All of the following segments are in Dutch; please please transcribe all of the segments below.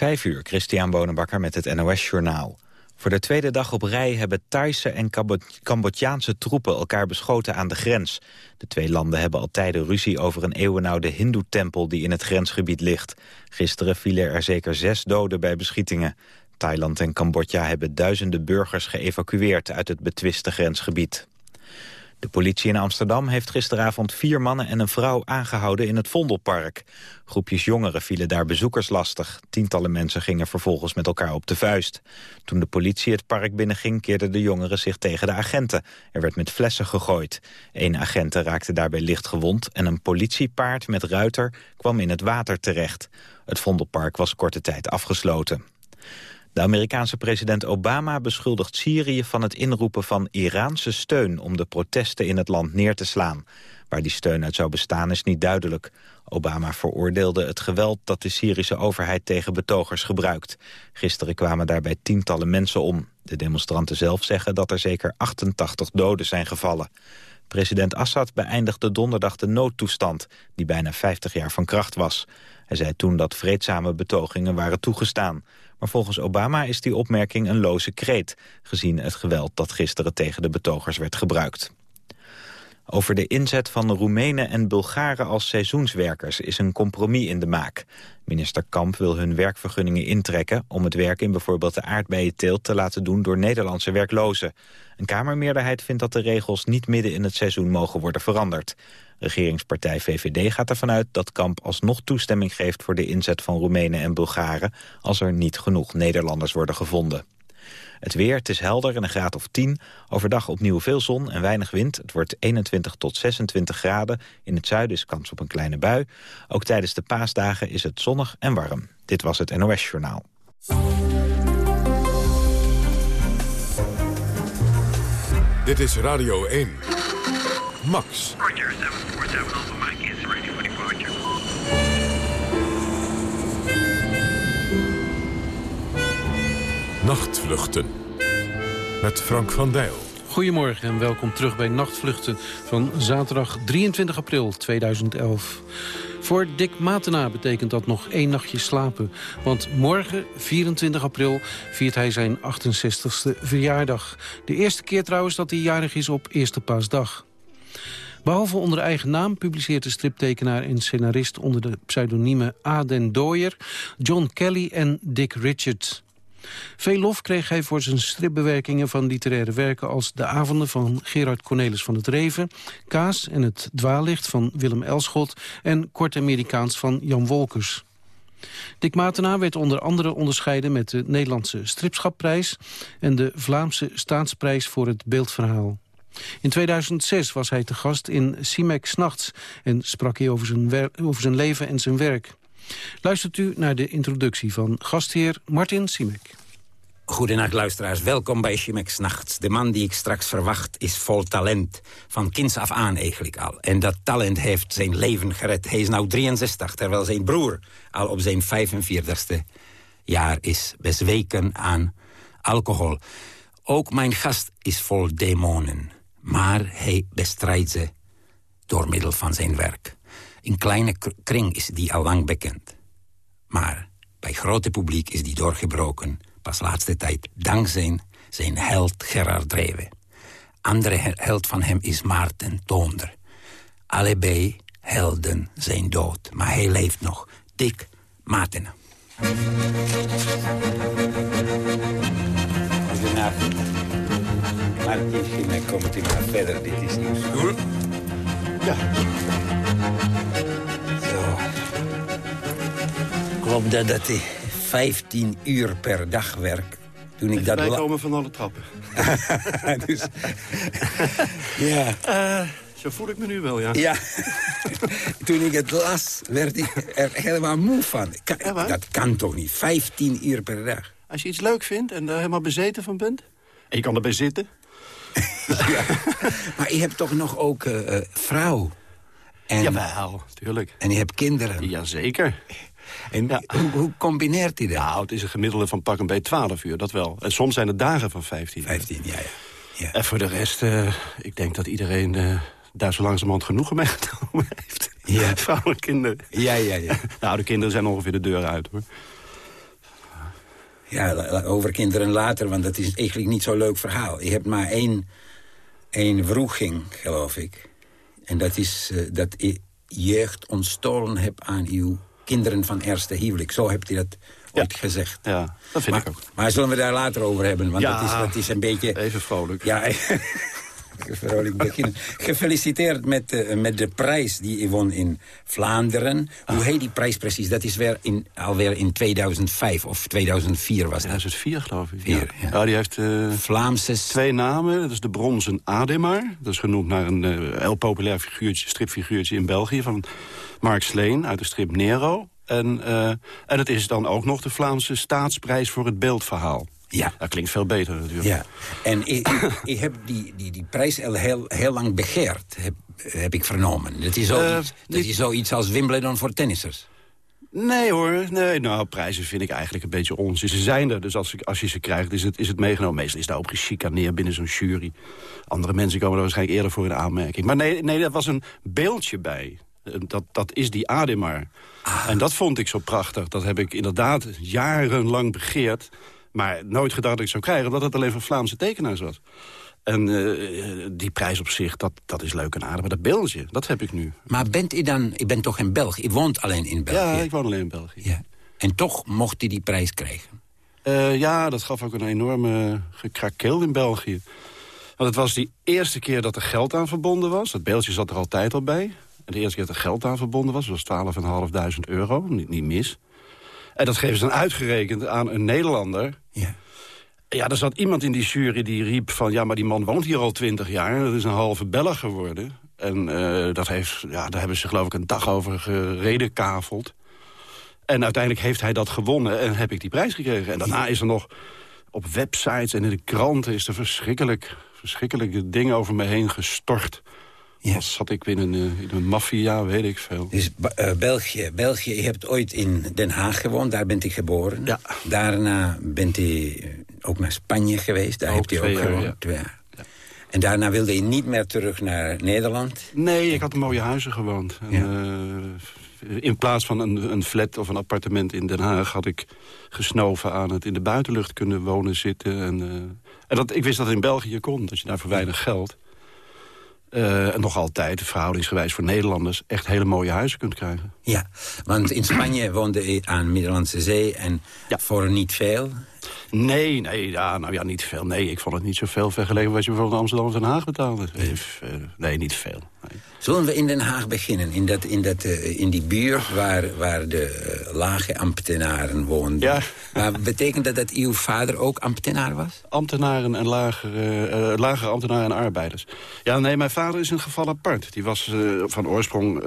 Vijf uur, Christian Bonenbakker met het NOS Journaal. Voor de tweede dag op rij hebben Thaise en Cambodjaanse troepen elkaar beschoten aan de grens. De twee landen hebben al tijden ruzie over een eeuwenoude hindoe-tempel die in het grensgebied ligt. Gisteren vielen er zeker zes doden bij beschietingen. Thailand en Cambodja hebben duizenden burgers geëvacueerd uit het betwiste grensgebied. De politie in Amsterdam heeft gisteravond vier mannen en een vrouw aangehouden in het Vondelpark. Groepjes jongeren vielen daar bezoekers lastig. Tientallen mensen gingen vervolgens met elkaar op de vuist. Toen de politie het park binnenging keerden de jongeren zich tegen de agenten. Er werd met flessen gegooid. Eén agent raakte daarbij licht gewond en een politiepaard met ruiter kwam in het water terecht. Het Vondelpark was korte tijd afgesloten. De Amerikaanse president Obama beschuldigt Syrië van het inroepen van Iraanse steun om de protesten in het land neer te slaan. Waar die steun uit zou bestaan is niet duidelijk. Obama veroordeelde het geweld dat de Syrische overheid tegen betogers gebruikt. Gisteren kwamen daarbij tientallen mensen om. De demonstranten zelf zeggen dat er zeker 88 doden zijn gevallen. President Assad beëindigde donderdag de noodtoestand, die bijna 50 jaar van kracht was. Hij zei toen dat vreedzame betogingen waren toegestaan. Maar volgens Obama is die opmerking een loze kreet... gezien het geweld dat gisteren tegen de betogers werd gebruikt. Over de inzet van Roemenen en Bulgaren als seizoenswerkers is een compromis in de maak. Minister Kamp wil hun werkvergunningen intrekken om het werk in bijvoorbeeld de aardbeienteelt te laten doen door Nederlandse werklozen. Een Kamermeerderheid vindt dat de regels niet midden in het seizoen mogen worden veranderd. Regeringspartij VVD gaat ervan uit dat Kamp alsnog toestemming geeft voor de inzet van Roemenen en Bulgaren als er niet genoeg Nederlanders worden gevonden. Het weer, het is helder en een graad of 10. Overdag opnieuw veel zon en weinig wind. Het wordt 21 tot 26 graden. In het zuiden is kans op een kleine bui. Ook tijdens de paasdagen is het zonnig en warm. Dit was het NOS Journaal. Dit is Radio 1. Max. Nachtvluchten. Met Frank van Dijl. Goedemorgen en welkom terug bij Nachtvluchten van zaterdag 23 april 2011. Voor Dick Matena betekent dat nog één nachtje slapen. Want morgen, 24 april, viert hij zijn 68ste verjaardag. De eerste keer trouwens dat hij jarig is op Eerste Paasdag. Behalve onder eigen naam publiceert de striptekenaar en scenarist... onder de pseudoniemen Aden Dooyer, John Kelly en Dick Richards. Veel lof kreeg hij voor zijn stripbewerkingen van literaire werken... als De avonden van Gerard Cornelis van het Reven... Kaas en het dwaallicht van Willem Elschot... en Kort Amerikaans van Jan Wolkers. Dick Matena werd onder andere onderscheiden met de Nederlandse Stripschapprijs... en de Vlaamse Staatsprijs voor het beeldverhaal. In 2006 was hij te gast in Simek Snachts en sprak hij over zijn, over zijn leven en zijn werk. Luistert u naar de introductie van gastheer Martin Simek. Goedenacht luisteraars, welkom bij Chimex Nachts. De man die ik straks verwacht is vol talent. Van kinds af aan eigenlijk al. En dat talent heeft zijn leven gered. Hij is nu 63, terwijl zijn broer al op zijn 45ste jaar is bezweken aan alcohol. Ook mijn gast is vol demonen. Maar hij bestrijdt ze door middel van zijn werk. In kleine kring is die al lang bekend. Maar bij grote publiek is die doorgebroken... pas laatste tijd dankzij zijn held Gerard Dreven. Andere held van hem is Maarten Toonder. Allebei helden zijn dood, maar hij leeft nog. Dick Maarten. Goedenavond. Martin Schimek, komt u maar verder, dit is nieuws. Ja. Klopt dat dat hij 15 uur per dag werkt? Toen ik dat Wij komen van alle trappen. dus, ja. Uh, zo voel ik me nu wel, ja. Ja. Toen ik het las, werd ik er helemaal moe van. Dat kan toch niet? 15 uur per dag. Als je iets leuk vindt en daar helemaal bezeten van bent... en je kan erbij zitten... ja. Maar je hebt toch nog ook uh, vrouw? En, Jawel, tuurlijk. En je hebt kinderen. Jazeker. En ja. hoe, hoe, combineert hij dat? Nou, het is een gemiddelde van pak een beetje 12 uur, dat wel. En soms zijn het dagen van 15 15, ja, ja, ja. En voor de rest, uh, ik denk dat iedereen uh, daar zo langzamerhand genoegen mee genomen heeft. Ja. Vrouwen en kinderen. Ja, ja, ja. nou, de kinderen zijn ongeveer de deur uit, hoor. Ja, over kinderen later, want dat is eigenlijk niet zo'n leuk verhaal. Je hebt maar één, één vroeging, geloof ik. En dat is eh, dat je jeugd ontstolen hebt aan uw kinderen van eerste huwelijk. Zo hebt u dat ooit gezegd. Ja, dat vind maar, ik ook. Maar zullen we daar later over hebben? Want Ja, dat, is, dat is een beetje... Even vrolijk. Ja, vrolijk beginnen. Gefeliciteerd met, met de prijs die je won in Vlaanderen. Hoe heet die prijs precies? Dat is weer in, alweer in 2005 of 2004 was dat. 2004 geloof ik. Ja. ja. die heeft eh, Vlaamse... twee namen. Dat is de bronzen Ademar. Dat is genoemd naar een eh, heel populair figuurtje, stripfiguurtje in België... van Mark Sleen uit de strip Nero. En, eh, en het is dan ook nog de Vlaamse staatsprijs voor het beeldverhaal. Ja. Dat klinkt veel beter natuurlijk. Ja, en ik, ik, ik heb die, die, die prijs al heel, heel lang begeerd, heb, heb ik vernomen. Dat is, zoiets, Eh, dat niet- is zoiets als Wimbledon voor tennissers. Nee hoor, nee, nou, prijzen vind ik eigenlijk een beetje onzin. Ze zijn er, dus als, ik- als je ze krijgt, is het, is het meegenomen. Meestal is daar ook gechicaneerd binnen zo'n jury. Andere mensen komen er waarschijnlijk eerder voor in aanmerking. Maar nee, nee dat was een beeldje bij. Eh, Dat, dat is die Ademar. En dat vond ik zo prachtig. Dat heb ik inderdaad jarenlang begeerd. Maar nooit gedacht dat ik zou krijgen, omdat het alleen van Vlaamse tekenaars was. En eh, die prijs op zich, dat, dat is leuk en aardig. Maar dat beeldje, dat heb ik nu. Maar bent u dan... Ik ben toch in België? U woont alleen in België? Ja, ik woon alleen in België. Ja. En toch mocht u die prijs krijgen? Eh, ja, dat gaf ook een enorme gekrakeel in België. Want het was die eerste keer dat er geld aan verbonden was. Dat beeldje zat er altijd al bij. En de eerste keer dat er geld aan verbonden was, was 12.500 euro. Niet, niet mis. En dat geven ze dan uitgerekend aan een Nederlander. Ja. Ja, er zat iemand in die jury die riep van... ja, maar die man woont hier al twintig jaar. Dat is een halve Belg geworden. En eh, dat heeft, ja, daar hebben ze geloof ik een dag over geredekaveld. En uiteindelijk heeft hij dat gewonnen en heb ik die prijs gekregen. En daarna is er nog op websites en in de kranten... is er verschrikkelijk, verschrikkelijke dingen over me heen gestort. Ja. Zat ik in een, eh, in een maffia, weet ik veel. Dus eh, België, België, je hebt ooit in Den Haag gewoond, daar bent u geboren. Ja. Daarna bent u eh, ook naar Spanje geweest, daar u twee ook gewoond. ja. Twee jaar. En daarna wilde je niet meer terug naar Nederland. Nee, ik had in mooie huizen gewoond. En, in plaats van een, een flat of een appartement in Den Haag... had ik gesnoven aan het in de buitenlucht kunnen wonen, zitten. En, en dat, ik wist dat het in België kon, dat je daar voor weinig geld... eh, en nog altijd, verhoudingsgewijs voor Nederlanders... echt hele mooie huizen kunt krijgen. Ja, want in Spanje woonde aan Middellandse Zee en Ja. voor niet veel. Nee, nee, ja, nou ja, niet veel. Nee, ik vond het niet zoveel vergeleken... met wat je bijvoorbeeld in Amsterdam of Den Haag betaalde. Eh, eh, Nee, niet veel. Nee. Zullen we in Den Haag beginnen, in, dat, in, dat, eh, in die buurt waar, waar de eh, lage ambtenaren woonden? Ja. Maar betekent dat dat uw vader ook ambtenaar was? ambtenaren en lagere, eh, lagere ambtenaren en arbeiders. Ja, nee, mijn vader is een geval apart. Die was van oorsprong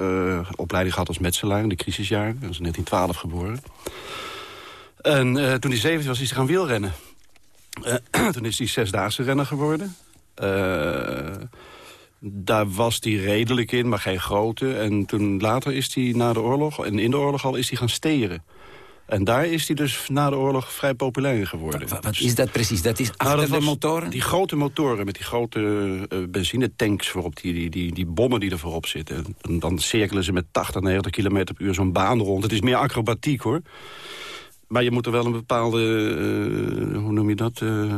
opleiding gehad als metselaar in de crisisjaren. Hij was in 1912 geboren. En eh, toen hij 17 was, is hij gaan wielrennen. Eh, toen is hij zesdaagse renner geworden. Eh, daar was hij redelijk in, maar geen grote. En toen later is hij na de oorlog, en in de oorlog al, is hij gaan steren. En daar is hij dus na de oorlog vrij populair geworden. Wat, wat is dat precies? Dat is achter Nou, dat de motoren? Die grote motoren met die grote eh, benzinetanks voorop, die, die, die, die bommen die er voorop zitten. En dan cirkelen ze met 80, 90 km per uur zo'n baan rond. Het is meer acrobatiek hoor. Maar je moet er wel een bepaalde, eh, hoe noem je dat, eh,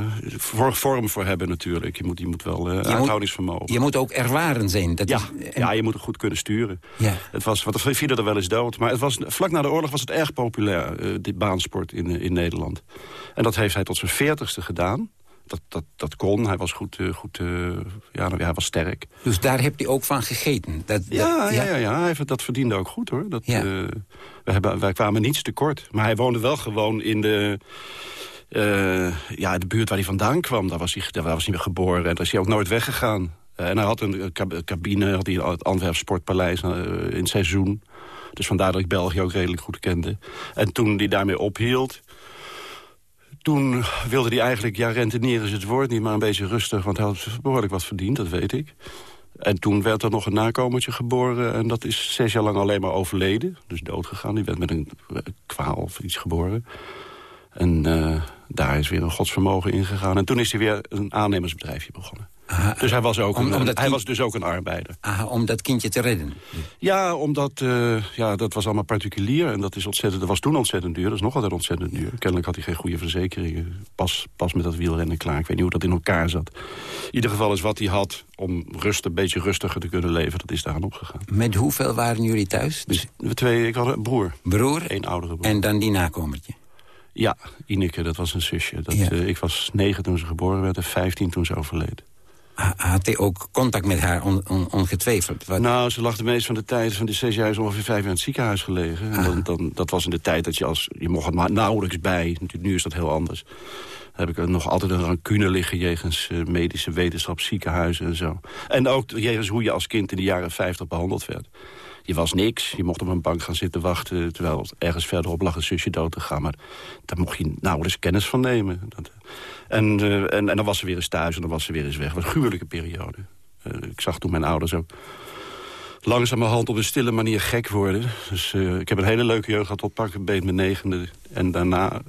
vorm voor hebben natuurlijk. Je moet, je moet wel eh, moet- uithoudingsvermogen. Je moet ook ervaren zijn. Dat ja, is, ja, je moet er goed kunnen sturen. Ja. Het was, wat er vielen er wel eens dood. Maar het was, vlak na de oorlog was het erg populair, die baansport in, in Nederland. En dat heeft hij tot zijn veertigste gedaan. Dat, dat, dat kon, hij was goed, eh, goed eh, ja, nou, ja, hij was sterk. Dus daar hebt u ook van gegeten? Dat, Ja, dat- ja, ja, ja, hij, dat verdiende ook goed hoor. Dat, Ja. eh, we hebben, wij kwamen niets tekort. Maar hij woonde wel gewoon in de, ja, de buurt waar hij vandaan kwam. Daar was hij, daar was hij weer geboren en daar is hij ook nooit weggegaan. En hij had een cab- cabine, had hij het Antwerp Sportpaleis in het seizoen. Dus vandaar dat ik België ook redelijk goed kende. En toen hij daarmee ophield... Toen wilde hij eigenlijk, ja, rentenieren is het woord niet, maar een beetje rustig. Want hij had behoorlijk wat verdiend, dat weet ik. En toen werd er nog een nakomertje geboren. En dat is zes jaar lang alleen maar overleden. Dus doodgegaan. Die werd met een kwaal of iets geboren. En eh, daar is weer een godsvermogen ingegaan. En toen is hij weer een aannemersbedrijfje begonnen. Aha, dus hij was, ook om, een, hij kind... was dus ook een arbeider. Aha, om dat kindje te redden? Ja, omdat uh, ja, dat was allemaal particulier. En dat, is ontzettend, dat was toen ontzettend duur. Dat is nog altijd ontzettend duur. Kennelijk had hij geen goede verzekeringen. Pas, pas met dat wielrennen klaar. Ik weet niet hoe dat in elkaar zat. In ieder geval is wat hij had om rust, een beetje rustiger te kunnen leven. Dat is daaraan opgegaan. Met hoeveel waren jullie thuis? Dus... We twee, ik had een broer. Broer? Een oudere broer. En dan die nakomertje? Ja, Ineke, dat was een zusje. Dat, ja. uh, ik was negen toen ze geboren werd en vijftien toen ze overleed. Had hij ook contact met haar on, on, ongetwijfeld? Wat? Nou, ze lag de meeste van de tijd van de zes jaar... is ongeveer vijf jaar in het ziekenhuis gelegen. En dan, dan, dat was in de tijd dat je als... Je mocht er nauwelijks bij. Natuurlijk, nu is dat heel anders. Dan heb ik nog altijd een rancune liggen... jegens uh, medische wetenschap, ziekenhuizen en zo. En ook jegens hoe je als kind in de jaren 50 behandeld werd. Je was niks. Je mocht op een bank gaan zitten wachten... terwijl ergens verderop lag een zusje dood te gaan. Maar daar mocht je nauwelijks kennis van nemen. Dat, en, uh, en, en dan was ze weer eens thuis en dan was ze weer eens weg. Was een gruwelijke periode. Uh, ik zag toen mijn ouders ook langzamerhand op een stille manier gek worden. Dus ik heb een hele leuke jeugd gehad tot pakken beet mijn negende. En daarna,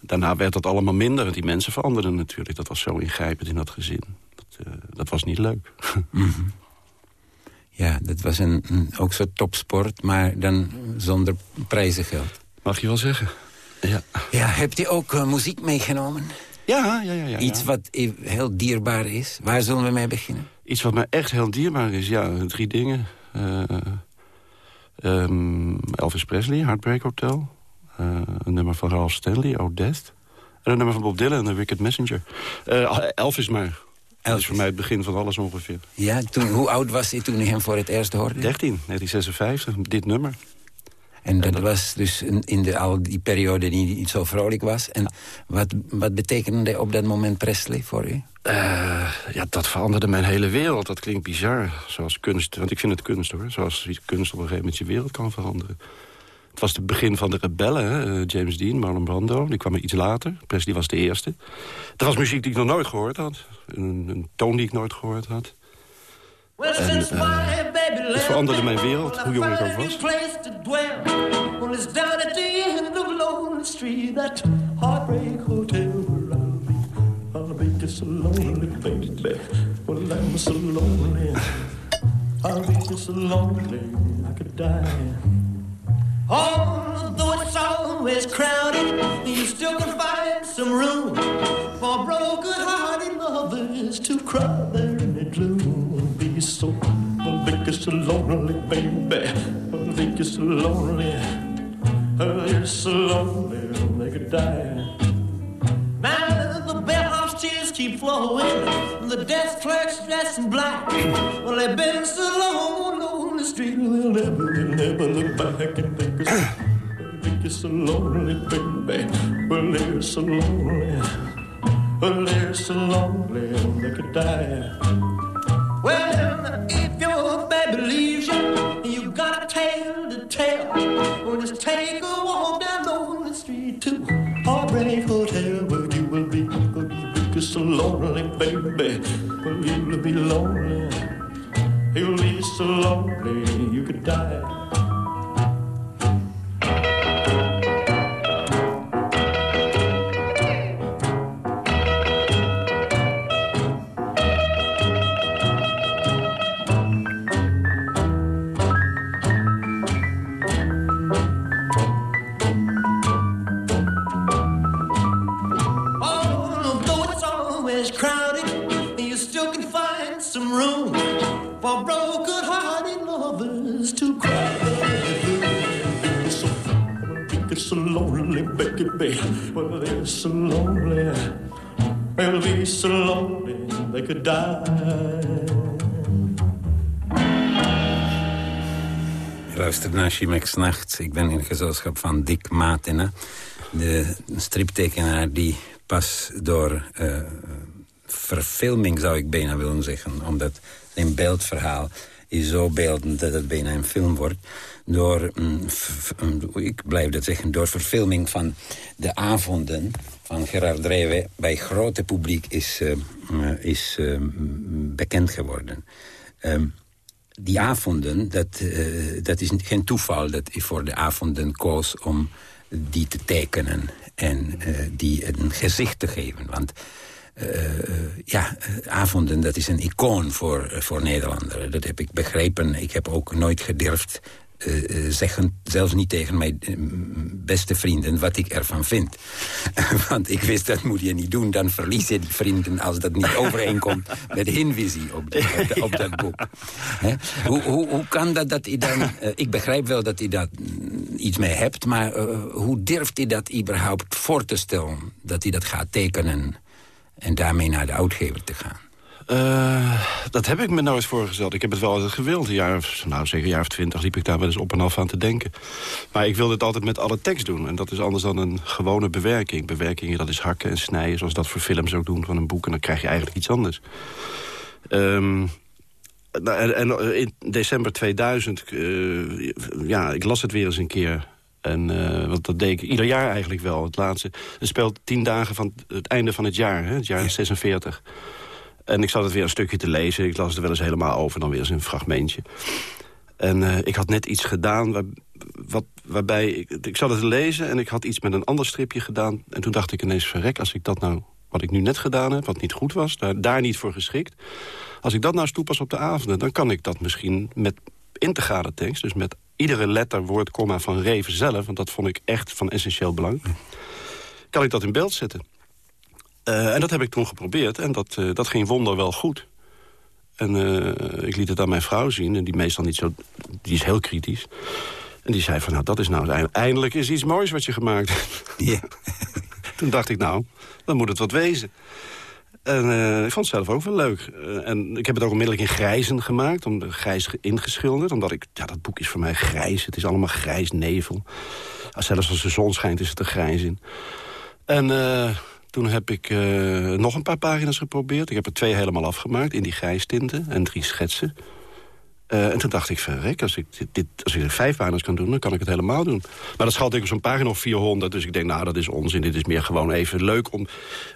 daarna werd dat allemaal minder. Die mensen veranderden natuurlijk. Dat was zo ingrijpend in dat gezin. Dat, dat was niet leuk. Mm. Ja, dat was een, een, ook zo'n topsport, maar dan zonder prijzengeld. Mag je wel zeggen. Ja. ja hebt u ook uh, muziek meegenomen? Ja, ja, ja, ja. Iets ja. wat heel dierbaar is. Waar zullen we mee beginnen? Iets wat mij echt heel dierbaar is, ja, drie dingen. Uh, um, Elvis Presley, Heartbreak Hotel. Uh, een nummer van Ralph Stanley, Odette. En een nummer van Bob Dylan, The Wicked Messenger. Elvis maar. Dat is voor mij het begin van alles ongeveer. Ja, toen, hoe oud was hij toen u hem voor het eerst hoorde? 13, 1956, dit nummer. En dat, en dat was dus in, in de, al die periode die niet zo vrolijk was. En wat, wat betekende op dat moment Presley voor u? Uh, ja, dat veranderde mijn hele wereld. Dat klinkt bizar, zoals kunst. Want ik vind het kunst, hoor. Zoals kunst op een gegeven moment je wereld kan veranderen. Het was het begin van de rebellen, hè? James Dean, Marlon Brando. Die kwam er iets later. Presley was de eerste. Dat was muziek die ik nog nooit gehoord had. Een, een toon die ik nooit gehoord had. En, uh, het veranderde mijn wereld, hoe jong ik ook was. Although it's always crowded, you still can find some room for broken-hearted lovers to cry there in the gloom. Be so, I think it's so lonely, baby. I think it's so lonely. Oh, you're so lonely, they could die. Now the bellhop's tears keep flowing, the desk clerk's dressed in black. Well, they've been so long on the street, they'll never, they'll never look back and think it's, think it's so lonely, baby. Well, they're so lonely, well, they're so lonely, they could die. Lonely, baby. Well, you will be lonely. You'll be so lonely, you could die. Luister naar Chimex Nacht. Ik ben in het gezelschap van Dick Matena. De striptekenaar die pas door uh, verfilming, zou ik bijna willen zeggen... omdat zijn beeldverhaal is zo beeldend dat het bijna een film wordt door, mm, ik blijf dat zeggen, door verfilming van de avonden van Gerard Rewe bij grote publiek is, uh, is uh, bekend geworden. Um, die avonden, dat, uh, dat is geen toeval dat ik voor de avonden koos om die te tekenen en die een gezicht te geven. Want eh, eh, ja, eh, avonden, dat is een icoon voor, eh, voor Nederlanders. Dat heb ik begrepen. Ik heb ook nooit gedurfd eh, eh, zeggen, zelfs niet tegen mijn eh, beste vrienden, wat ik ervan vind. Want ik wist, dat moet je niet doen. Dan verlies je die vrienden als dat niet overeenkomt met hun visie op, die- op, op dat boek. Hè? Hoe, hoe, hoe kan dat dat hij dan... ik begrijp wel dat hij daar mm, iets mee hebt... maar hoe durft hij dat überhaupt voor te stellen? Dat hij dat gaat tekenen en daarmee naar de uitgever te gaan? Eh, dat heb ik me nooit voorgesteld. Ik heb het wel altijd gewild. Een jaar of, nou, zeker een jaar of twintig liep ik daar wel eens op en af aan te denken. Maar ik wilde het altijd met alle tekst doen. En dat is anders dan een gewone bewerking. Bewerkingen, dat is hakken en snijden, zoals dat voor films ook doen van een boek. En dan krijg je eigenlijk iets anders. Ehm, nou, en, en in december 2000, eh, ja, ik las het weer eens een keer. En, eh, want dat deed ik ieder jaar eigenlijk wel. Het laatste. Het speelt tien dagen van het einde van het jaar, hè, het jaar 46. En ik zat het weer een stukje te lezen. Ik las het er wel eens helemaal over, dan weer eens een fragmentje. En eh, ik had net iets gedaan waar, wat, waarbij... Ik, ik zat het te lezen en ik had iets met een ander stripje gedaan. En toen dacht ik ineens, verrek, als ik dat nou... wat ik nu net gedaan heb, wat niet goed was, daar, daar niet voor geschikt... als ik dat nou eens toepas op de avonden... dan kan ik dat misschien met integrale tekst... dus met iedere letter, woord, komma van Reven zelf... want dat vond ik echt van essentieel belang... kan ik dat in beeld zetten. Eh, en dat heb ik toen geprobeerd en dat, eh, dat ging wonder wel goed. En eh, ik liet het aan mijn vrouw zien, en die meestal niet zo... die is heel kritisch. En die zei van, nou, dat is nou eind- eindelijk is iets moois wat je gemaakt hebt. Ja. Toen dacht ik, nou, dan moet het wat wezen. En ik vond het zelf ook wel leuk. En ik heb het ook onmiddellijk in grijzen gemaakt, om de grijs ge- ingeschilderd. Omdat ik, ja, dat boek is voor mij grijs. Het is allemaal grijs nevel. Zelfs als de zon schijnt is het er grijs in. En toen heb ik eh, nog een paar pagina's geprobeerd. Ik heb er twee helemaal afgemaakt in die grijstinten en drie schetsen. Eh, en toen dacht ik, verrek, als ik, dit, dit- als ik er vijf pagina's kan doen, dan kan ik het helemaal doen. Maar dat schat ik op zo'n pagina of 400. Dus ik denk, nou, dat is onzin. Dit is meer gewoon even leuk om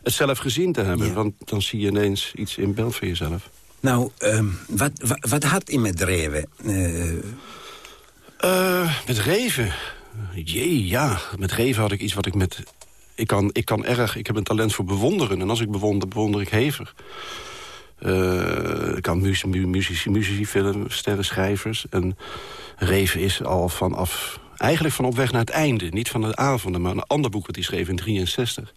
het zelf gezien te hebben. Ja. Want dan zie je ineens iets in beeld van jezelf. Nou, ehm, wat, wat, wat had hij met Reven? Eh, met Reven. Jee, ja. Met Reven had ik iets wat ik met... Ik kan, ik kan erg... Ik heb een talent voor bewonderen. En als ik bewonder, bewonder ik hevig. Eh, ik kan muzici, mu- muzici, filmsterren, schrijvers. En Reven is al vanaf... Eigenlijk van op weg naar het einde. Niet van de avonden, maar een ander boek dat hij schreef in 63.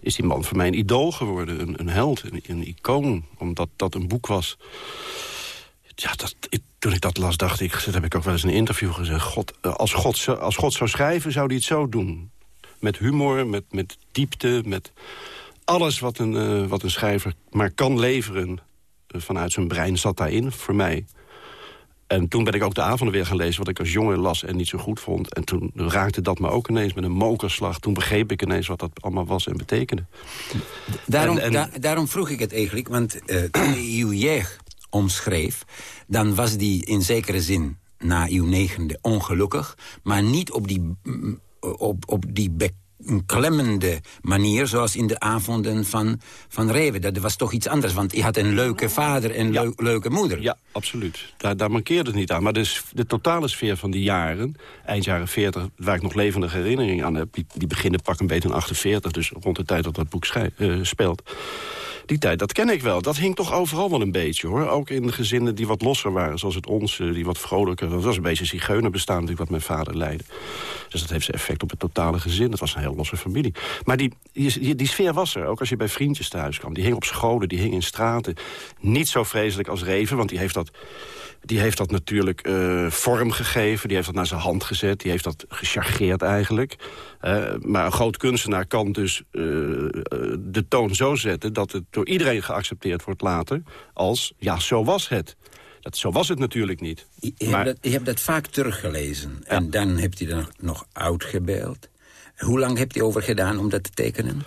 Is die man voor mij een idool geworden. Een, een held, een, een icoon. Omdat dat een boek was ja, dat, toen ik dat las, dacht ik... dat heb ik ook wel eens in een interview gezegd... God, eh, als, God, als God zou schrijven, zou hij het zo doen. Met humor, met, met diepte, met alles wat een, eh, wat een schrijver maar kan leveren... eh, vanuit zijn brein zat daarin, voor mij. En toen ben ik ook de avonden weer gaan lezen... wat ik als jongen las en niet zo goed vond. En toen raakte dat me ook ineens met een mokerslag. Toen begreep ik ineens wat dat allemaal was en betekende. Daarom, En- en- da- daarom vroeg ik het eigenlijk, want eh, toen je uw jeugd omschreef... dan was die in zekere zin na uw negende ongelukkig... maar niet op die, op, op die beklemmende manier... zoals in de avonden van, van Reven. Dat was toch iets anders, want hij had een leuke vader en Ja. leu- leuke moeder. Ja, absoluut. Daar, daar mankeerde het niet aan. Maar de, s- de totale sfeer van die jaren, eind jaren 40... waar ik nog levendige herinneringen aan heb... die, die beginnen pak een beetje in 48, dus rond de tijd dat dat boek eh, speelt... Die tijd, dat ken ik wel. Dat hing toch overal wel een beetje, hoor. Ook in de gezinnen die wat losser waren, zoals het onze, die wat vrolijker... Dat was een beetje zigeunerbestaan natuurlijk, wat mijn vader leidde. Dus dat heeft zijn effect op het totale gezin. Dat was een heel losse familie. Maar die, die, die sfeer was er, ook als je bij vriendjes thuis kwam. Die hing op scholen, die hing in straten. Niet zo vreselijk als Reven, want die heeft dat, die heeft dat natuurlijk eh, vorm gegeven. Die heeft dat naar zijn hand gezet. Die heeft dat gechargeerd eigenlijk. Eh, maar een groot kunstenaar kan dus eh, de toon zo zetten... dat het door iedereen geaccepteerd wordt later als... ja, zo was het. Dat, zo was het natuurlijk niet. Je, Maar- hebt dat, je hebt dat vaak teruggelezen. En dan hebt hij er nog uitgebeeld. Hoe lang hebt hij over gedaan om dat te tekenen?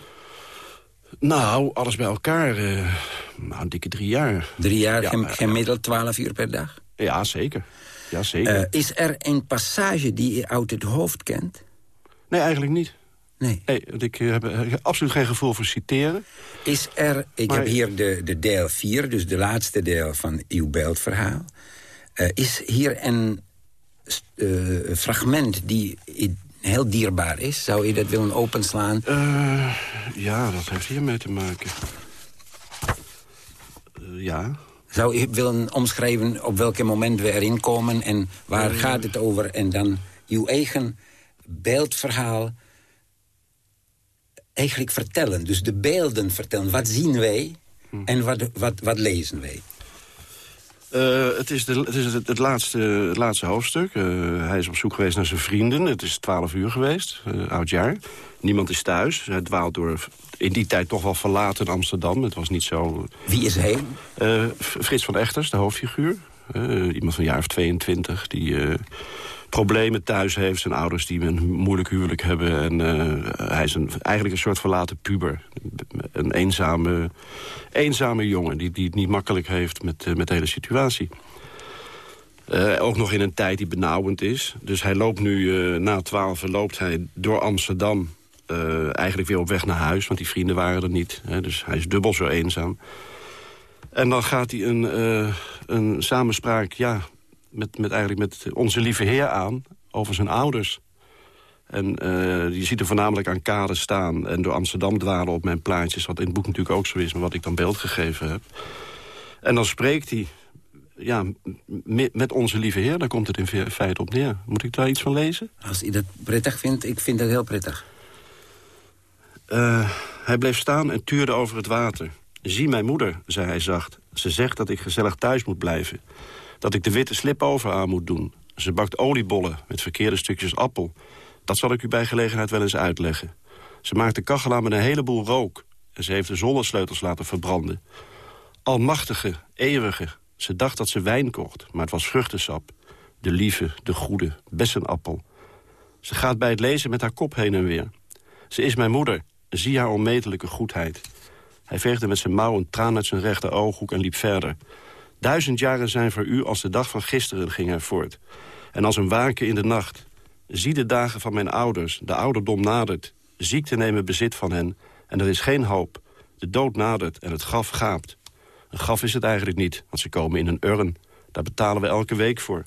Nou, alles bij elkaar, eh, nou, een dikke drie jaar. Drie jaar, Ja, gem- eh, gemiddeld twaalf uur per dag? Ja, zeker. Ja, zeker. Eh, is er een passage die je uit het hoofd kent? nee, eigenlijk niet. Nee. Nee, want ik heb, ik heb absoluut geen gevoel voor citeren. Is er, ik Maar- heb hier de, de deel 4, dus de laatste deel van uw beeldverhaal. Is hier een fragment die heel dierbaar is? Zou je dat willen openslaan? Eh, ja, dat heeft hiermee te maken. ja. Zou u willen omschrijven op welk moment we erin komen... en waar gaat het over? En dan uw eigen beeldverhaal eigenlijk vertellen. Dus de beelden vertellen. Wat zien wij en wat, wat, wat lezen wij? Eh, het is, de, het, is het, het laatste, het laatste hoofdstuk. Eh, hij is op zoek geweest naar zijn vrienden. Het is twaalf uur geweest, uh, oud jaar. Niemand is thuis. Hij dwaalt door in die tijd toch wel verlaten Amsterdam. Het was niet zo... Wie is hij? Frits van Echters, de hoofdfiguur. Iemand van een jaar of 22 die problemen thuis heeft. Zijn ouders die een moeilijk huwelijk hebben. En hij is een, eigenlijk een soort verlaten puber. Een eenzame, eenzame jongen die, die het niet makkelijk heeft met, met de hele situatie. ook nog in een tijd die benauwend is. Dus hij loopt nu, na twaalf loopt hij door Amsterdam eigenlijk weer op weg naar huis, want die vrienden waren er niet. Hè, dus hij is dubbel zo eenzaam. En dan gaat hij een, een samenspraak ja, met, met, eigenlijk met onze lieve heer aan over zijn ouders. En uh, je ziet er voornamelijk aan kade staan en door Amsterdam dwalen op mijn plaatjes... wat in het boek natuurlijk ook zo is, maar wat ik dan beeld gegeven heb. En dan spreekt hij ja, met onze lieve heer, daar komt het in feite op neer. Moet ik daar iets van lezen? Als u dat prettig vindt, ik vind dat heel prettig. Uh, hij bleef staan en tuurde over het water. Zie mijn moeder, zei hij zacht. Ze zegt dat ik gezellig thuis moet blijven. Dat ik de witte slip over aan moet doen. Ze bakt oliebollen met verkeerde stukjes appel. Dat zal ik u bij gelegenheid wel eens uitleggen. Ze maakt de kachel aan met een heleboel rook. En ze heeft de zonnesleutels laten verbranden. Almachtige, eeuwige. Ze dacht dat ze wijn kocht, maar het was vruchtensap. De lieve, de goede, bessenappel. Ze gaat bij het lezen met haar kop heen en weer. Ze is mijn moeder, Zie haar onmetelijke goedheid. Hij veegde met zijn mouw een traan uit zijn rechter ooghoek en liep verder. Duizend jaren zijn voor u als de dag van gisteren, ging hij voort. En als een waken in de nacht. Zie de dagen van mijn ouders, de ouderdom nadert. Ziekte nemen bezit van hen, en er is geen hoop. De dood nadert en het graf gaapt. Een graf is het eigenlijk niet, want ze komen in een urn. Daar betalen we elke week voor.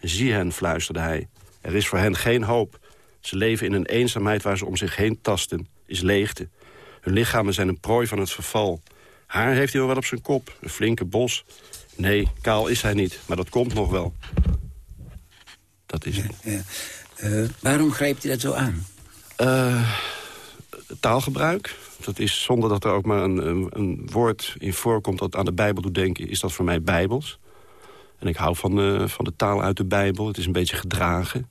Zie hen, fluisterde hij. Er is voor hen geen hoop. Ze leven in een eenzaamheid waar ze om zich heen tasten is leegte. Hun lichamen zijn een prooi van het verval. Haar heeft hij wel op zijn kop, een flinke bos. Nee, kaal is hij niet, maar dat komt nog wel. Dat is het. Ja, uh, waarom grijpt hij dat zo aan? Uh, taalgebruik. Dat is zonder dat er ook maar een, een, woord in voorkomt dat aan de Bijbel doet denken... is dat voor mij Bijbels. En ik hou van, uh, van de taal uit de Bijbel. Het is een beetje gedragen.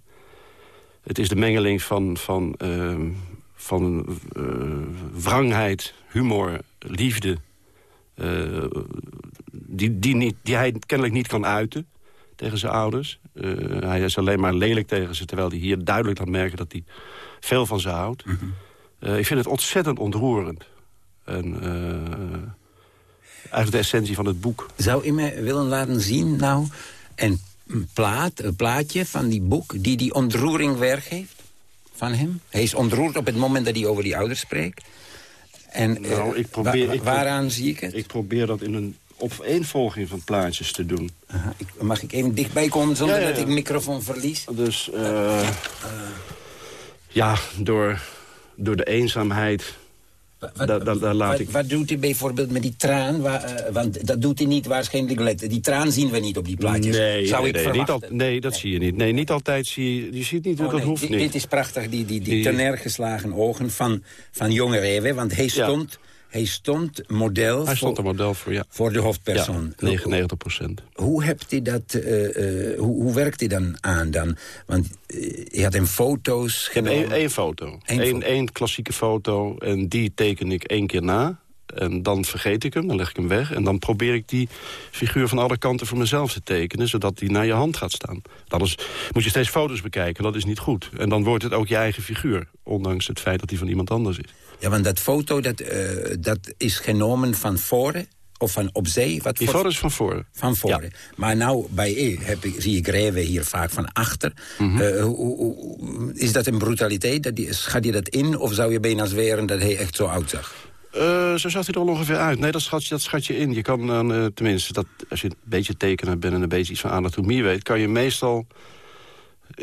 Het is de mengeling van, van ehm, van wrangheid, humor, liefde... Die, die, niet, die hij kennelijk niet kan uiten tegen zijn ouders. Uh, hij is alleen maar lelijk tegen ze... terwijl hij hier duidelijk laat merken dat hij veel van ze houdt. Mm -hmm. ik vind het ontzettend ontroerend. En, eigenlijk de essentie van het boek. Zou u mij willen laten zien nou een plaat, een plaatje van die boek... die die ontroering weergeeft? van hem? Hij is ontroerd op het moment dat hij over die ouders spreekt. En nou, ik probeer, ik waaraan zie ik het? Ik probeer dat in een opeenvolging van plaatjes te doen. Aha, ik, mag ik even dichtbij komen zonder dat ik microfoon verlies? Dus, uh, ja, door, door de eenzaamheid wat, laat ik... wat, doet hij bijvoorbeeld met die traan? Waar, uh, want dat doet hij niet waarschijnlijk letten. Die traan zien we niet op die plaatjes. Nee, Zou nee, ik nee, niet al, nee dat zie je niet. Nee, niet altijd zie je... Je ziet niet, oh, dat hoeft niet. Dit is prachtig, die, die, die, die... ogen van, van jonge Rewe. Want hij stond... Hij stond model, hij stond voor, model voor, ja. voor de hoofdpersoon. Ja, 99 procent. Hoe, hebt hij dat, uh, uh, hoe, hoe werkt hij dan aan dan? Want uh, hij had een foto's genomen. Eén foto. Eén één klassieke foto. En die teken ik één keer na. En dan vergeet ik hem, dan leg ik hem weg. En dan probeer ik die figuur van alle kanten voor mezelf te tekenen... zodat die naar je hand gaat staan. Anders moet je steeds foto's bekijken, dat is niet goed. En dan wordt het ook je eigen figuur. Ondanks het feit dat die van iemand anders is. Ja, want dat foto dat, uh, dat is genomen van voren of van opzij? Wat Die foto is van voren. Van voren. Ja. Maar nou, bij E heb ik, zie ik Rewe hier vaak van achter. Mm -hmm. uh, hoe, hoe, is dat een brutaliteit? Dat die, schat je dat in? Of zou je bijna zweren dat hij echt zo oud zag? Uh, zo zag hij er al ongeveer uit. Nee, dat schat, je, dat schat je in. Je kan dan, uh, tenminste, dat, als je een beetje tekenen bent... en een beetje iets van anatomie weet... kan je meestal eh,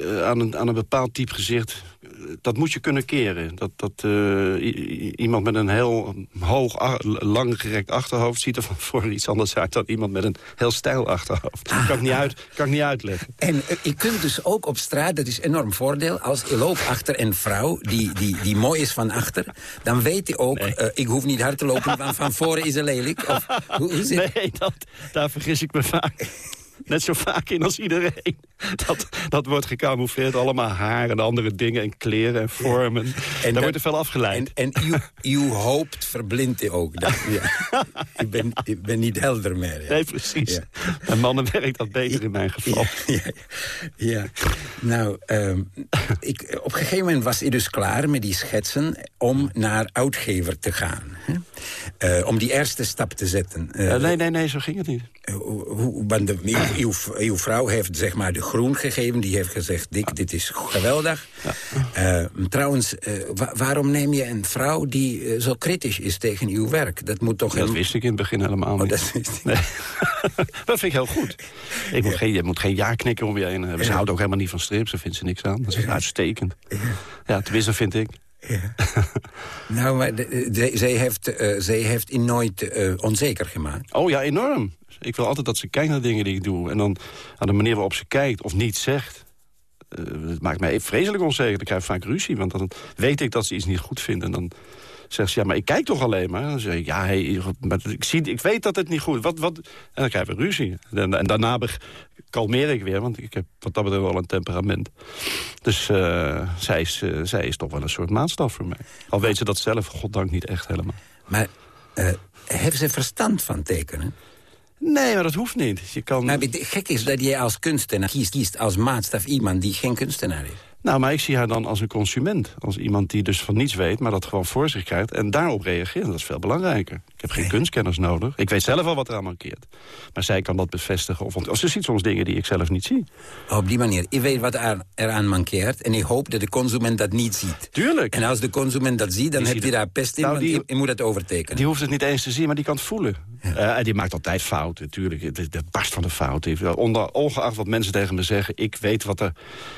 aan, een, aan een bepaald type gezicht... eh, dat moet je kunnen keren. Dat, dat eh, iemand met een heel hoog, langgerekt achterhoofd... ziet er van voor iets anders uit dan iemand met een heel stijl achterhoofd. Dat kan ik niet, uit, kan ik niet uitleggen. En eh, je kunt dus ook op straat, dat is een enorm voordeel... als je loopt achter een vrouw die, die, die mooi is van achter... dan weet je ook, eh, ik hoef niet hard te lopen... want van voren is ze lelijk. Of, hoe, hoe zit Nee, dat, daar vergis ik me vaak. Net zo vaak in als iedereen. Dat, dat wordt gecamoufleerd, allemaal haar en andere dingen en kleren en vormen. En Daar dat- wordt er veel afgeleid. En, en u, uw hoofd verblindt ook. Dat, ja. ik, ben, ik ben niet helder meer. Ja. Nee, precies. En mannen werkt dat beter in mijn geval. Ja, nou, ehm, ik, op een gegeven moment was hij dus klaar met die schetsen... om naar uitgever te gaan. Hè? Eh, om die eerste stap te zetten. Eh, Eh, nee, nee, nee, zo ging het niet. hoe- hoe- want de- uw, uw, uw vrouw heeft zeg maar de groen gegeven. Die heeft gezegd, Dick, dit is geweldig. Eh, trouwens, eh, wa- waarom neem je een vrouw die eh, zo kritisch is tegen uw werk? Dat moet toch... Dat een- wist ik in het begin helemaal Oh, niet. dat wist ik. Nee. dat vind ik heel goed. Ik moet geen, je moet geen ja-knikker om je heen. Ze houdt ook helemaal niet van strips, daar vindt ze niks aan. Dat is uitstekend. Ja, tenminste vind ik. Ja. nou, maar zij, heeft, eh, zij heeft u nooit eh, onzeker gemaakt. Oh ja, enorm. Ik wil altijd dat ze kijkt naar dingen die ik doe. En dan aan de manier waarop ze kijkt of niet zegt... eh, het maakt mij vreselijk onzeker. Ik krijg vaak ruzie, want dan weet ik dat ze iets niet goed vindt. En dan zegt ze, ja, maar ik kijk toch alleen maar. Dan zeg ik, ja, hey, maar ik, zie, ik weet dat het niet goed is. Wat, wat? En dan krijgen we ruzie. En, en daarna kalmeer ik weer, want ik heb wat dat betreft wel een temperament. Dus eh, zij, is, eh, zij is toch wel een soort maatstaf voor mij. Al weet ze dat zelf, goddank, niet echt helemaal. Maar heeft ze verstand van tekenen? Nee, maar dat hoeft niet. Je kan... Het gek is dat jij als kunstenaar kiest, kiest als maatstaf iemand die geen kunstenaar is. Nou, maar ik zie haar dan als een consument. Als iemand die dus van niets weet, maar dat gewoon voor zich krijgt... en daarop reageert. Dat is veel belangrijker. Ik heb geen kunstkennis nodig. Ik weet zelf al wat eraan mankeert. Maar zij kan dat bevestigen. Of, of ze ziet soms dingen die ik zelf niet zie. Op die manier. Ik weet wat er eraan mankeert en ik hoop dat de consument dat niet ziet. Tuurlijk. En als de consument dat ziet, dan Die heb je daar pest in, Nou, want die- je, moet het overtekenen. Die hoeft het niet eens te zien, maar die kan het voelen. Eh, en die maakt altijd fouten, natuurlijk. Het barst van de fouten. Onder, ongeacht wat mensen tegen me zeggen... ik weet wat er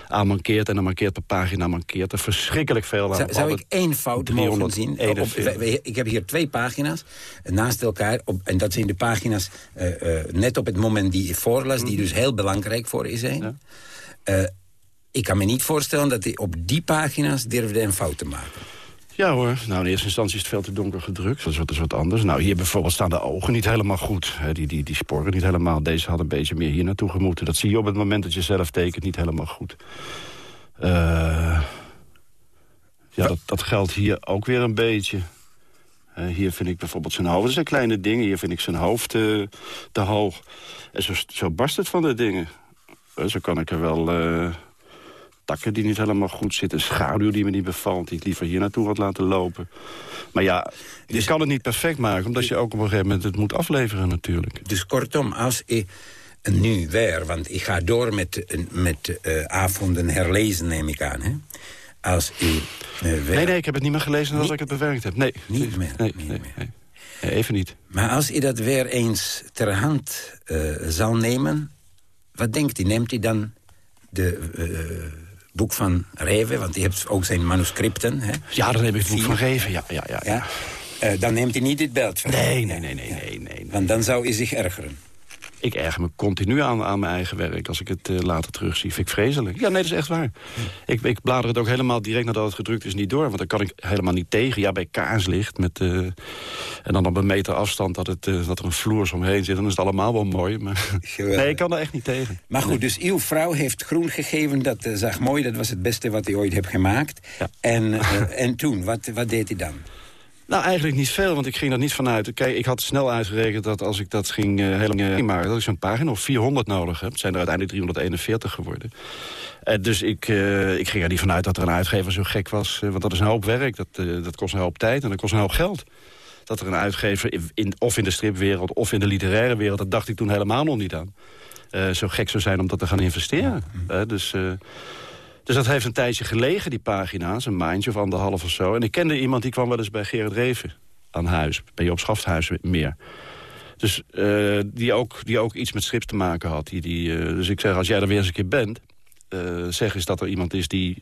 aan mankeert en dan mankeert per pagina mankeert. Er verschrikkelijk veel aan. Zou, zou ik één fout mogen zien? Op, 341. we- we- ik heb hier twee pagina's eh, naast elkaar. Op, en dat zijn de pagina's eh, eh, net op het moment die ik voorlas... die dus heel belangrijk voor je zijn. Ja. Ik kan me niet voorstellen dat hij op die pagina's durfde een fout te maken. Ja hoor, nou in eerste instantie is het veel te donker gedrukt. Dat is wat, dat is wat anders. Nou hier bijvoorbeeld staan de ogen niet helemaal goed. Die, die, die sporen niet helemaal. Deze had een beetje meer hier naartoe gemoeten. Dat zie je op het moment dat je zelf tekent niet helemaal goed. Eh, ja, dat, dat geldt hier ook weer een beetje. Eh, hier vind ik bijvoorbeeld zijn hoofd. Dat zijn kleine dingen. Hier vind ik zijn hoofd eh, te hoog. En zo, zo barst het van de dingen. Zo kan ik er wel... takken die niet helemaal goed zitten. Schaduw die me niet bevalt. Die ik liever hier naartoe had laten lopen. Maar ja, je kan het niet perfect maken. Omdat je ook op een gegeven moment het moet afleveren natuurlijk. Dus kortom, als ik nu weer... want ik ga door met, met eh, avonden herlezen, neem ik aan. Hè? Als ik eh, weer... Nee, nee, ik heb het niet meer gelezen nadat Niet- ik het bewerkt heb. Nee, Niet meer, Nee, niet nee, meer. nee. Even niet. Maar als hij dat weer eens ter hand eh, zal nemen... wat denkt hij? Neemt hij dan de boek van Reven? Want hij heeft ook zijn manuscripten. Hè? Ja, dan heb ik het boek van Reven. Ja, ja, ja. Ja? Dan neemt hij niet dit beeld van Nee, nee, nee, nee, nee, nee, nee. Want dan zou hij zich ergeren. Ik erger me continu aan, aan mijn eigen werk als ik het eh, later terugzie. Vind ik vreselijk. Ja, nee, dat is echt waar. Ik, ik blader het ook helemaal direct nadat het gedrukt is niet door. Want daar kan ik helemaal niet tegen. Ja, bij kaarslicht. Met, eh, en dan op een meter afstand dat, het, eh, dat er een vloers omheen zit. Dan is het allemaal wel mooi. Maar Geweldig. nee, ik kan daar echt niet tegen. Maar goed, dus uw vrouw heeft groen gegeven. Dat zag mooi, dat was het beste wat hij ooit heeft gemaakt. Ja. En, en toen, wat, wat deed hij dan? Nou, eigenlijk niet veel, want ik ging er niet vanuit. Kijk, ik had snel uitgerekend dat als ik dat ging uh, helemaal maken... dat ik zo'n pagina of 400 nodig heb. Het zijn er uiteindelijk 341 geworden. Uh, dus ik, uh, ik ging er niet vanuit dat er een uitgever zo gek was. want dat is een hoop werk, dat, dat kost een hoop tijd en dat kost een hoop geld. Dat er een uitgever, in, in, of in de stripwereld of in de literaire wereld... dat dacht ik toen helemaal nog niet aan. zo gek zou zijn om dat te gaan investeren. dus... Dus dat heeft een tijdje gelegen, die pagina's. Een maandje of anderhalf of zo. En ik kende iemand die kwam wel eens bij Gerard Reven aan huis. Bij Joop Schafthuis meer. Dus uh, die, ook, die ook iets met strips te maken had. Die, die, uh, dus ik zeg, als jij er weer eens een keer bent... eh, zeggen... is dat er iemand is die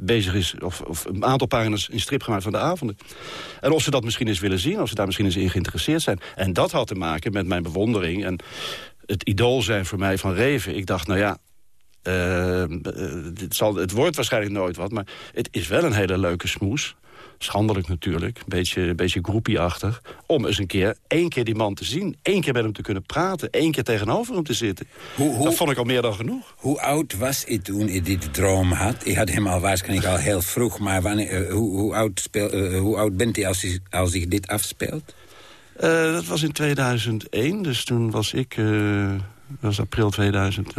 bezig is... Of, of een aantal pagina's in strip gemaakt van de avonden. En of ze dat misschien eens willen zien. Of ze daar misschien eens in geïnteresseerd zijn. En dat had te maken met mijn bewondering. En het idool zijn voor mij van Reven. Ik dacht, nou ja... Uh, het, zal, het wordt waarschijnlijk nooit wat, maar het is wel een hele leuke smoes schandelijk natuurlijk, een beetje, een beetje groepieachtig... om eens een keer, één keer die man te zien. één keer met hem te kunnen praten. één keer tegenover hem te zitten. Hoe, hoe, dat vond ik al meer dan genoeg. Hoe oud was ik toen ik dit droom had? Ik had hem al waarschijnlijk al heel vroeg. Maar wanneer, uh, hoe, hoe, oud speel, uh, hoe oud bent hij als, hij, als zich dit afspeelt? Dat was in 2001, dus toen was ik... dat was april 2000.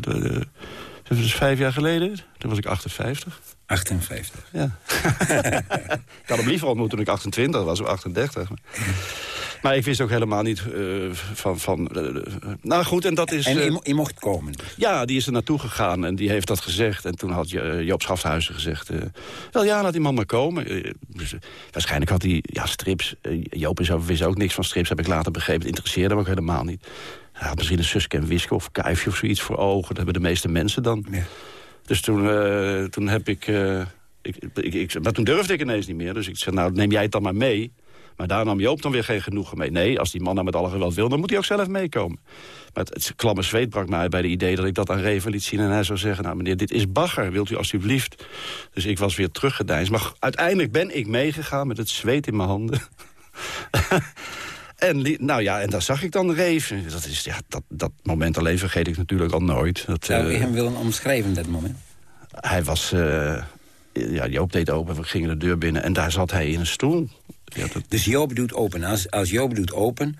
Dat is vijf jaar geleden. Toen was ik 58. 58. Ja. ik had hem liever ontmoet toen ik 28 was, of 38. Maar ik wist ook helemaal niet uh, van... van uh, nou goed, en dat is... En je, je mocht komen? Ja, die is er naartoe gegaan en die heeft dat gezegd. En toen had Joop Schafthuizen gezegd... wel ja, laat die man maar komen. Dus, waarschijnlijk had hij... Ja, strips. Joop is, wist ook niks van strips, heb ik later begrepen. Het interesseerde hem ook helemaal niet. Hij had misschien een Suske en Wiske of Kuifje of zoiets voor ogen. Dat hebben de meeste mensen dan. Ja. Dus toen, uh, toen heb ik, uh, ik, ik, ik, Maar toen durfde ik ineens niet meer. Dus ik zei, nou neem jij het dan maar mee. Maar daar nam Joop dan weer geen genoegen mee. Nee, als die man nou met alle geweld wil, dan moet hij ook zelf meekomen. Maar het, het klamme zweet brak mij bij de idee dat ik dat aan Reven liet zien. En hij zou zeggen, nou meneer, dit is bagger, wilt u alsjeblieft. Dus ik was weer teruggedeinsd. Maar uiteindelijk ben ik meegegaan met het zweet in mijn handen. En, nou ja, en daar zag ik dan Reven. Dat, is, ja, dat, dat moment alleen vergeet ik natuurlijk al nooit. Dat, Zou je uh, hem willen omschrijven, dat moment? Hij was... Uh, ja, Joop deed open, we gingen de deur binnen... en daar zat hij in een stoel. Ja, dat... Dus Joop doet open. Als, als Joop doet open...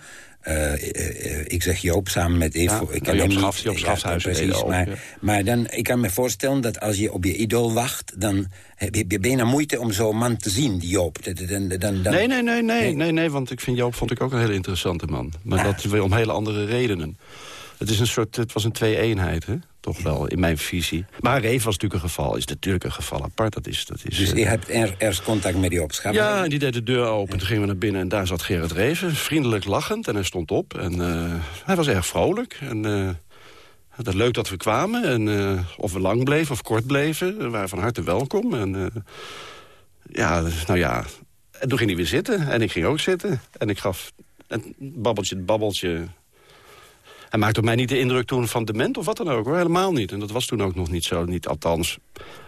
Uh, uh, ik zeg Joop samen met Eve. Ja, ik kan Joop, Schaf, Joop ja, precies, maar, maar dan, ik kan me voorstellen dat als je op je idool wacht... dan heb je bijna moeite om zo'n man te zien, die Joop. Dan, dan, dan, nee, nee, nee, nee, nee, nee, want ik vind Joop vond ik ook een hele interessante man. Maar ah. dat weer om hele andere redenen. Het, is een soort, het was een twee-eenheid, hè? toch wel, in mijn visie. Maar Reef was natuurlijk een geval, is natuurlijk een geval apart. Dat is, dat is, dus je hebt er, eerst contact met die opschap? Ja, en die deed de deur open. Toen gingen we naar binnen en daar zat Gerard Reven, vriendelijk lachend. En hij stond op en uh, hij was erg vrolijk. En uh, het leuk dat we kwamen. En of we lang bleven of kort bleven, we waren van harte welkom. En ja, nou ja, en toen ging hij weer zitten en ik ging ook zitten. En ik gaf een babbeltje, babbeltje hij maakte op mij niet de indruk toen van dement of wat dan ook. Hoor. Helemaal niet. En dat was toen ook nog niet zo. Niet althans.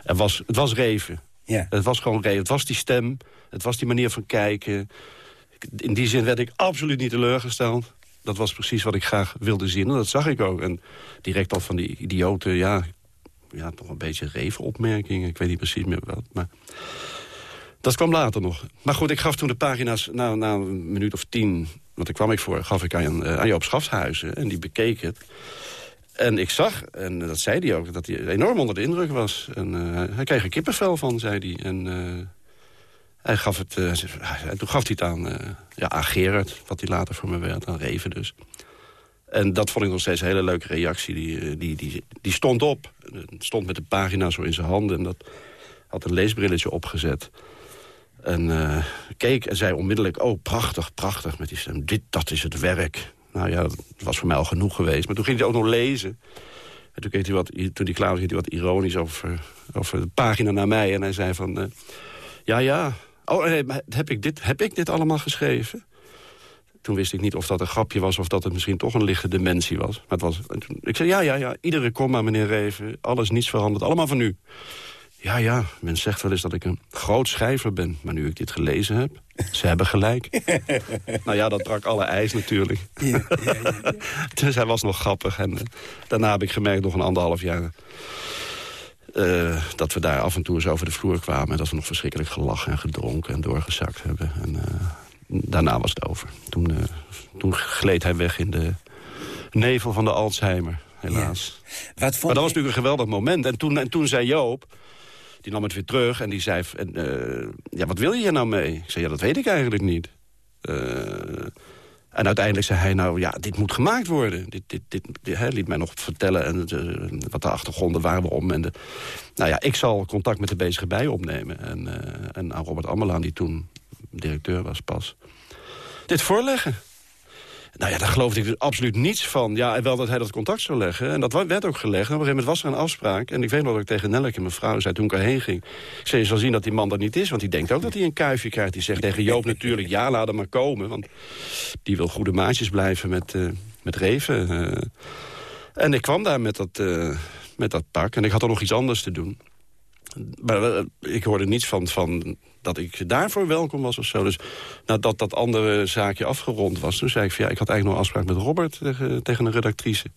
Er was, het was reven. Ja. Het was gewoon reven. Het was die stem. Het was die manier van kijken. In die zin werd ik absoluut niet teleurgesteld. Dat was precies wat ik graag wilde zien. En dat zag ik ook. En direct al van die idioten, ja, ja toch een beetje reven opmerkingen. Ik weet niet precies meer wat. Maar dat kwam later nog. Maar goed, ik gaf toen de pagina's na, na een minuut of tien want daar kwam ik voor, gaf ik aan, uh, aan Joop Schafshuizen. En die bekeek het. En ik zag, en dat zei hij ook, dat hij enorm onder de indruk was. En uh, hij kreeg er kippenvel van, zei hij. En uh, hij gaf het, toen gaf hij het aan, ja, aan Gerard, wat hij later voor me werd, aan Reven dus. En dat vond ik nog steeds een hele leuke reactie. Die, die, die, die stond op, stond met de pagina zo in zijn handen... en dat had een leesbrilletje opgezet... En uh, keek en zei onmiddellijk, oh, prachtig, prachtig met die stem. Dit, dat is het werk. Nou ja, dat was voor mij al genoeg geweest. Maar toen ging hij ook nog lezen. En toen, keek hij wat, toen hij klaar was, hij wat ironisch over, over de pagina naar mij. En hij zei van, uh, ja, ja. Oh, heb, ik dit, heb ik dit allemaal geschreven? Toen wist ik niet of dat een grapje was... of dat het misschien toch een lichte dementie was. Maar het was ik zei, ja, ja, ja, iedere komma, meneer Reven. Alles, niets veranderd, allemaal van u. Ja, ja, men zegt wel eens dat ik een groot schrijver ben. Maar nu ik dit gelezen heb, ze hebben gelijk. nou ja, dat brak alle ijs natuurlijk. Ja, ja, ja, dus hij was nog grappig. En uh, daarna heb ik gemerkt, nog een anderhalf jaar... Uh, dat we daar af en toe eens over de vloer kwamen... en dat we nog verschrikkelijk gelachen en gedronken en doorgezakt hebben. En uh, daarna was het over. Toen, toen gleed hij weg in de nevel van de Alzheimer, helaas. maar dat was natuurlijk een geweldig moment. En toen, en toen zei Joop... Nam het weer terug en die zei... En, uh, ja, wat wil je hier nou mee? Ik zei, ja, dat weet ik eigenlijk niet. Uh, en uiteindelijk zei hij, nou ja, dit moet gemaakt worden. Dit, dit, dit, hij liet mij nog vertellen en, uh, wat de achtergronden waren waarom. En de, nou ja, ik zal contact met de bezige bij opnemen. En, en aan Robert Ammelaan, die toen directeur was pas, dit voorleggen. Nou ja, daar geloofde ik dus absoluut niets van. Ja, en wel dat hij dat contact zou leggen. En dat werd ook gelegd. En op een gegeven moment was er een afspraak. En ik weet nog dat ik tegen Nelleke, mijn vrouw, zei toen ik erheen ging... Ik zei, je zal zien dat die man dat niet is. Want die denkt ook dat hij een kuifje krijgt. Die zegt tegen Joop natuurlijk, ja, laat hem maar komen. Want die wil goede maatjes blijven met, eh, met Reven. eh. en ik kwam daar met dat, eh, met dat pak. En ik had er nog iets anders te doen. Maar eh, ik hoorde niets van, van dat ik daarvoor welkom was of zo. Dus nadat dat andere zaakje afgerond was... toen zei ik van ja, ik had eigenlijk nog een afspraak met Robert tegen, een redactrice.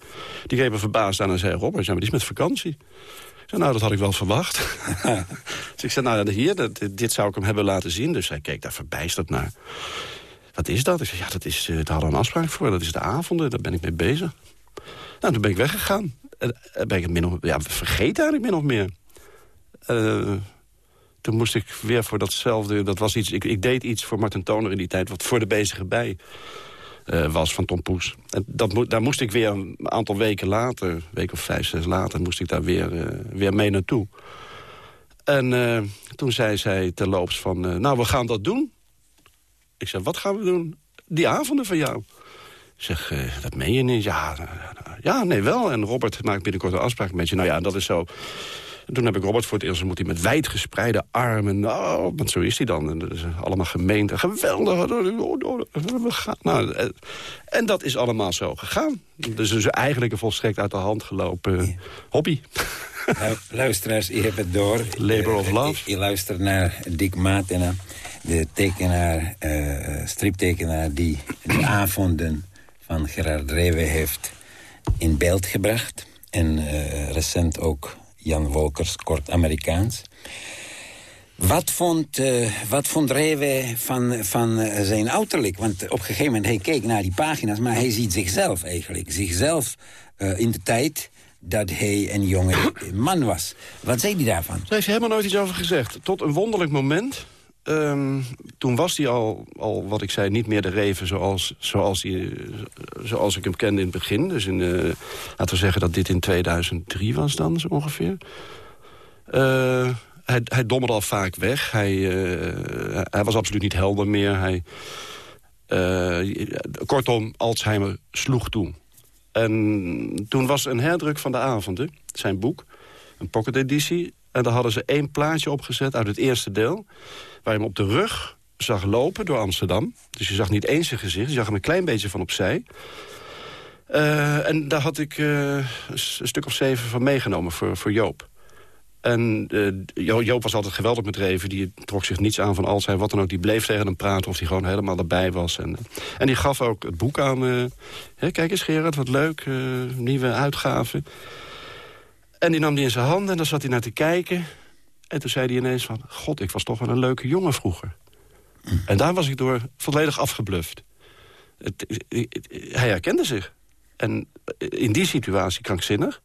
Die keek me verbaasd aan en zei... Robert, ja, maar die is met vakantie. Ik nou, dat had ik wel verwacht. dus ik zei, nou, hier, dit zou ik hem hebben laten zien. Dus hij keek daar verbijsterd naar. Wat is dat? Ik zei, ja, dat is, eh, daar hadden we een afspraak voor. Dat is de avonden, daar ben ik mee bezig. Nou, toen ben ik weggegaan. En ben ik min of, ja, vergeten eigenlijk min of meer. Eh, toen moest ik weer voor datzelfde... Dat was iets, ik, ik deed iets voor Martin Toner in die tijd... wat voor de bezige bij eh, was van Tom Poes. En dat, daar moest ik weer een aantal weken later... week of vijf, zes later... moest ik daar weer, eh, weer mee naartoe. En toen zei zij terloops van... nou, we gaan dat doen. Ik zei, wat gaan we doen? Die avonden van jou. Ik zeg, dat meen je niet? Ja, ja, nee, wel. En Robert maakt binnenkort een afspraak met je. Nou ja, dat is zo... En toen heb ik Robert voor het eerst ontmoet. hij met wijd gespreide armen. Nou, want zo is hij dan. En dat is allemaal gemeente. Geweldig. We gaan. Nou, eh, en dat is allemaal zo gegaan. Dus, dus eigenlijk een volstrekt uit de hand gelopen hobby. Lu- Luisteraars, je hebt het door. Labor of Eh, love. Je, luistert naar Dick Matena, de tekenaar, eh, striptekenaar... die de avonden van Gerard Rewe heeft in beeld gebracht. En recent ook Jan Wolkers, kort Amerikaans. Wat vond, eh, wat vond Rewe van, van eh, zijn uiterlijk? Want op een gegeven moment, hij keek naar die pagina's... maar hij ziet zichzelf eigenlijk. Zichzelf eh, in de tijd dat hij een jonge man was. Wat zei hij daarvan? Daar heeft hij helemaal nooit iets over gezegd. Tot een wonderlijk moment. Ehm, toen was hij al, al, wat ik zei, niet meer de Reven zoals, zoals, eh, zoals ik hem kende in het begin. Dus in, eh, laten we zeggen dat dit in 2003 was dan, zo ongeveer. Eh, hij, hij dommerde al vaak weg. Hij, eh, hij was absoluut niet helder meer. Hij, kortom, Alzheimer sloeg toe. En toen was een herdruk van de avonden, zijn boek, een pocketeditie. En daar hadden ze één plaatje opgezet uit het eerste deel... waar je hem op de rug zag lopen door Amsterdam. Dus je zag niet eens zijn gezicht, je zag hem een klein beetje van opzij. Eh, en daar had ik eh, een stuk of zeven van meegenomen voor, voor Joop. En eh, Jo- Joop was altijd geweldig met Reven. Die trok zich niets aan van als hij wat dan ook. Die bleef tegen hem praten of hij gewoon helemaal erbij was. En, en die gaf ook het boek aan. kijk eens Gerard, wat leuk. nieuwe uitgave. En die nam die in zijn handen en dan zat hij naar te kijken. En toen zei hij ineens van... God, ik was toch wel een leuke jongen vroeger. En daar was ik door volledig afgebluft. Het, het- hij herkende zich. En in die situatie krankzinnig.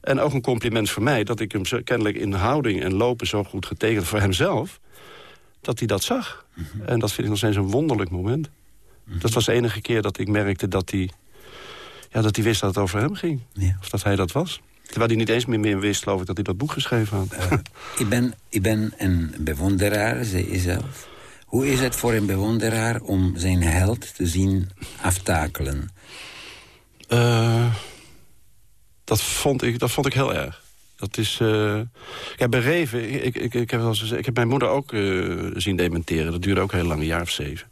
En ook een compliment voor mij... dat ik hem zo, kennelijk in houding en lopen zo goed getekend voor hemzelf... dat hij dat zag. En dat vind ik nog steeds een wonderlijk moment. Dat was de enige keer dat ik merkte dat hij... Ja, dat hij wist dat het over hem ging. Ja. Of dat hij dat was. Terwijl hij niet eens meer, meer wist, geloof ik, dat hij dat boek geschreven had. Ik ben, ik ben een bewonderaar, zei je zelf. Hoe is het voor een bewonderaar om zijn held te zien aftakelen? Eh, dat, vond ik, dat vond ik heel erg. Dat is... eh ja, bij Reven, ik, ik, ik, heb ik heb mijn moeder ook eh, zien dementeren. Dat duurde ook heel lang, een jaar of zeven.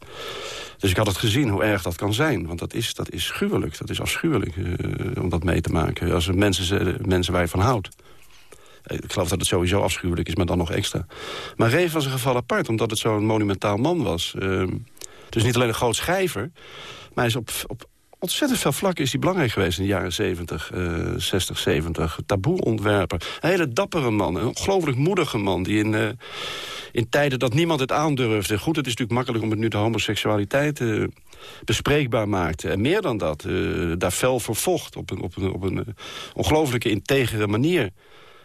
Dus ik had het gezien hoe erg dat kan zijn. Want dat is, dat is gruwelijk, dat is afschuwelijk eh, om dat mee te maken. Als mensen, mensen waar je van houdt. Eh, Ik geloof dat het sowieso afschuwelijk is, maar dan nog extra. Maar Reven was een geval apart, omdat het zo'n monumentaal man was. Ehm, dus niet alleen een groot schrijver, maar hij is op, op ontzettend veel vlakken is hij belangrijk geweest in de jaren 70, eh 60, 70. Taboe-ontwerper. Een hele dappere man. Een ongelooflijk moedige man. Die in, eh, in tijden dat niemand het aandurfde. Goed, het is natuurlijk makkelijk om het nu de homoseksualiteit eh, bespreekbaar maakte. En meer dan dat. eh, daar fel voor vocht. Op een, op een, op een ongelooflijke integere manier.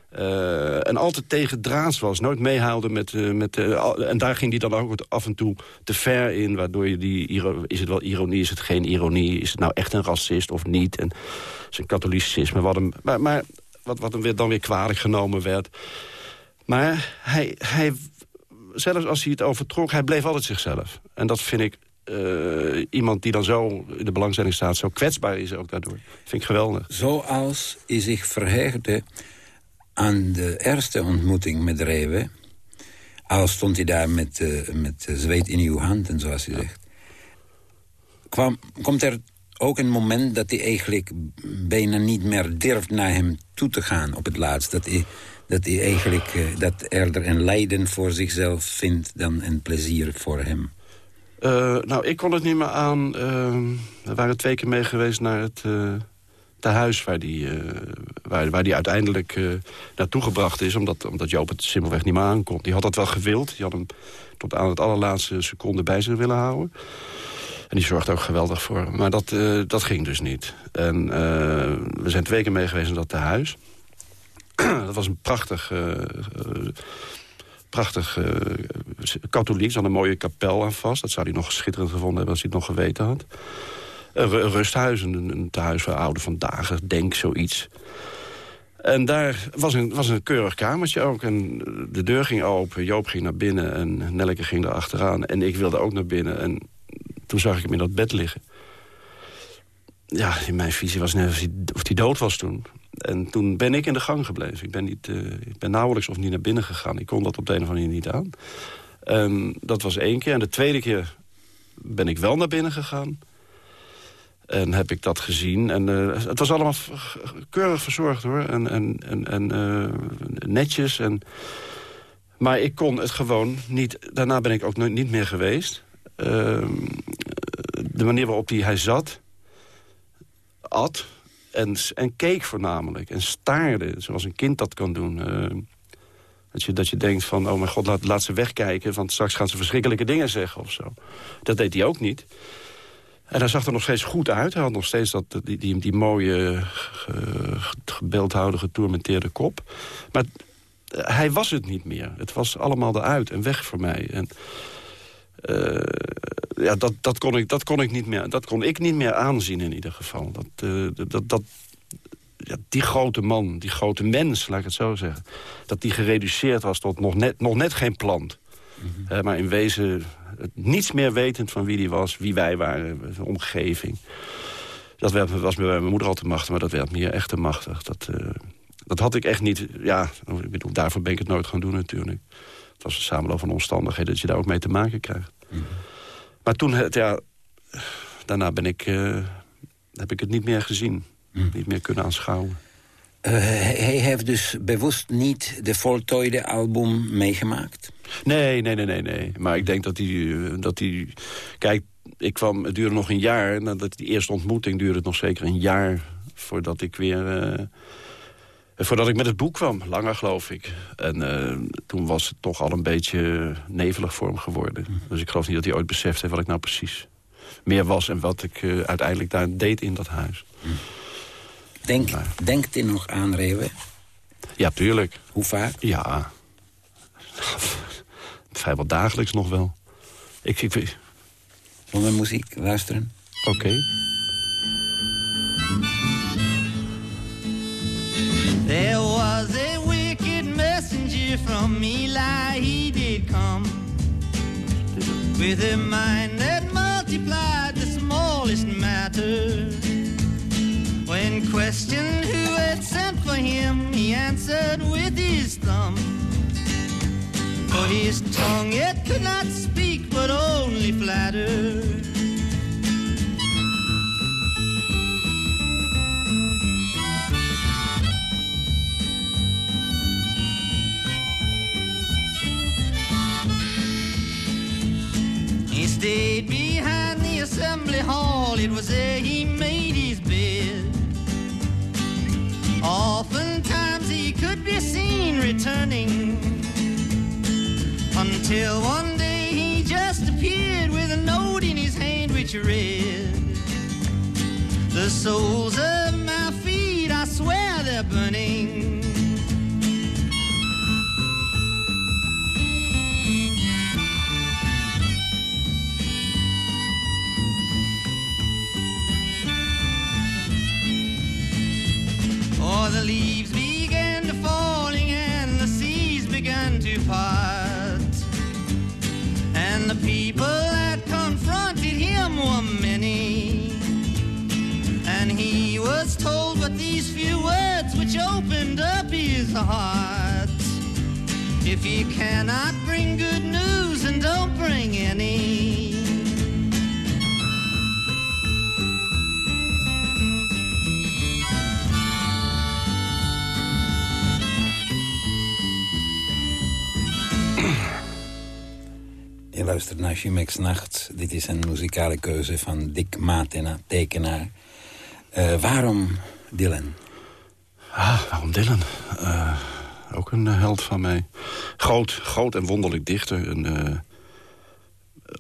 Eh, en altijd tegen draads was. Nooit meehouden met... eh, met eh, en daar ging hij dan ook af en toe te ver in. Waardoor je die... Is het wel ironie, is het geen ironie? Is het nou echt een racist of niet? En zijn katholicisme. Wat hem, maar wat, wat hem weer, dan weer kwalijk genomen werd. Maar hij, hij, zelfs als hij het overtrok, hij bleef altijd zichzelf. En dat vind ik iemand die dan zo in de belangstelling staat... zo kwetsbaar is ook daardoor. vind ik geweldig. Zoals hij zich verheugde aan de eerste ontmoeting met Rewe... al stond hij daar met, uh, met zweet in uw handen, zoals hij zegt... Kwam, komt er ook een moment dat hij eigenlijk bijna niet meer durft naar hem toe te gaan op het laatst. Dat hij, dat hij eigenlijk uh, dat eerder een lijden voor zichzelf vindt dan een plezier voor hem. Uh, nou, ik kon het niet meer aan. Uh, we waren twee keer mee geweest naar het uh, tehuis waar die, waar, waar die uiteindelijk naartoe gebracht is. Omdat, omdat Joop het simpelweg niet meer aankomt. Die had dat wel gewild. Die had hem tot aan het allerlaatste seconde bij zich willen houden. En die zorgde ook geweldig voor. Maar dat, dat ging dus niet. En we zijn twee keer mee geweest naar dat tehuis. dat was een prachtig prachtig uh, katholiek. Had een mooie kapel aan vast. Dat zou hij nog schitterend gevonden hebben als hij het nog geweten had. Een, rusthuis, een, een tehuis voor ouden vandaag, denk zoiets. En daar was een, was een keurig kamertje ook. En de deur ging open, Joop ging naar binnen en Nelleke ging er achteraan. En ik wilde ook naar binnen. En toen zag ik hem in dat bed liggen. Ja, in mijn visie was net of hij, dood was toen. En toen ben ik in de gang gebleven. Ik ben, niet, uh, ik ben nauwelijks of niet naar binnen gegaan. Ik kon dat op de een of andere manier niet aan. En dat was één keer. En de tweede keer ben ik wel naar binnen gegaan. En heb ik dat gezien. En uh, het was allemaal keurig verzorgd hoor. En, en, en, uh, netjes. En... Maar ik kon het gewoon niet... Daarna ben ik ook niet meer geweest. Ehm, de manier waarop hij, hij zat... at en, en keek voornamelijk. En staarde, zoals een kind dat kan doen. Uh, dat, je, dat je denkt van, oh mijn god, laat, laat ze wegkijken... want straks gaan ze verschrikkelijke dingen zeggen of zo. Dat deed hij ook niet. En hij zag er nog steeds goed uit. Hij had nog steeds dat, die, die, die mooie, uh, gebeeldhoude, getourmenteerde kop. Maar hij was het niet meer. Het was allemaal eruit en weg voor mij. En, uh, ja, dat, dat, kon ik, dat, kon ik niet meer, dat kon ik niet meer aanzien in ieder geval. Dat, uh, dat, dat, ja, die grote man, die grote mens, laat ik het zo zeggen... dat die gereduceerd was tot nog net, nog net geen plant. Mm -hmm. uh, maar in wezen niets meer wetend van wie die was, wie wij waren, de omgeving. Dat werd, was bij mijn moeder al te machtig, maar dat werd me echt te machtig. Dat, dat had ik echt niet... Ja, ik bedoel, daarvoor ben ik het nooit gaan doen natuurlijk. Het was een samenloop van omstandigheden dat je daar ook mee te maken krijgt. Mm. Maar toen, het, ja, daarna ben ik, uh, heb ik het niet meer gezien. Mm. Niet meer kunnen aanschouwen. Uh, hij heeft dus bewust niet de voltooide album meegemaakt? Nee, nee, nee, nee, nee. Maar ik denk dat hij... Dat hij kijk, ik kwam, het duurde nog een jaar. Nadat die eerste ontmoeting duurde het nog zeker een jaar... voordat ik weer... Uh, voordat ik met het boek kwam, langer geloof ik. En uh, toen was het toch al een beetje nevelig voor hem geworden. Mm. Dus ik geloof niet dat hij ooit beseft heeft wat ik nou precies meer was... en wat ik uiteindelijk daar deed in dat huis. Mm. Denk. Denkt u nog aan Rewe? Ja, tuurlijk. Hoe vaak? Ja, vrijwel dagelijks nog wel. Ik, ik... Zullen we muziek luisteren? Oké. Okay. There was a wicked messenger from Eli, he did come With a mind that multiplied the smallest matter When questioned who had sent for him, he answered with his thumb. For his tongue it could not speak, but only flatter He stayed behind the assembly hall. It was there he seen returning until one day he just appeared with a note in his hand which read, The souls of the heart. If you cannot bring good news, then don't bring any. Je luistert naar Chimex Nacht. Dit is een muzikale keuze van Dick Matena, tekenaar. Eh, waarom Dylan? Ah, waarom Dylan? Eh, ook een eh, held van mij. Groot, groot en wonderlijk dichter. Eh,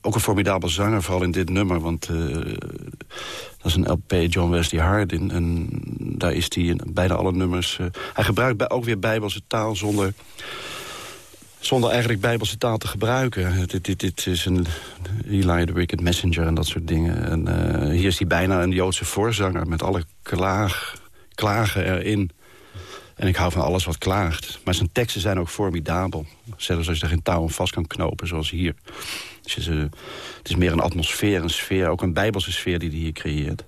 ook een formidabel zanger, vooral in dit nummer. Want dat is een LP John Wesley Hardin. En daar is hij in bijna alle nummers... hij gebruikt ook weer bijbelse taal zonder... Zonder eigenlijk bijbelse taal te gebruiken. Dit, dit, dit is een Eli the Wicked Messenger en dat soort dingen. En hier is hij bijna een Joodse voorzanger... met alle klaag, klagen erin. En ik hou van alles wat klaagt. Maar zijn teksten zijn ook formidabel. Zelfs als je er geen touw aan vast kan knopen, zoals hier. Dus het, is, eh, het is meer een atmosfeer, een sfeer. Ook een bijbelse sfeer die hij hier creëert.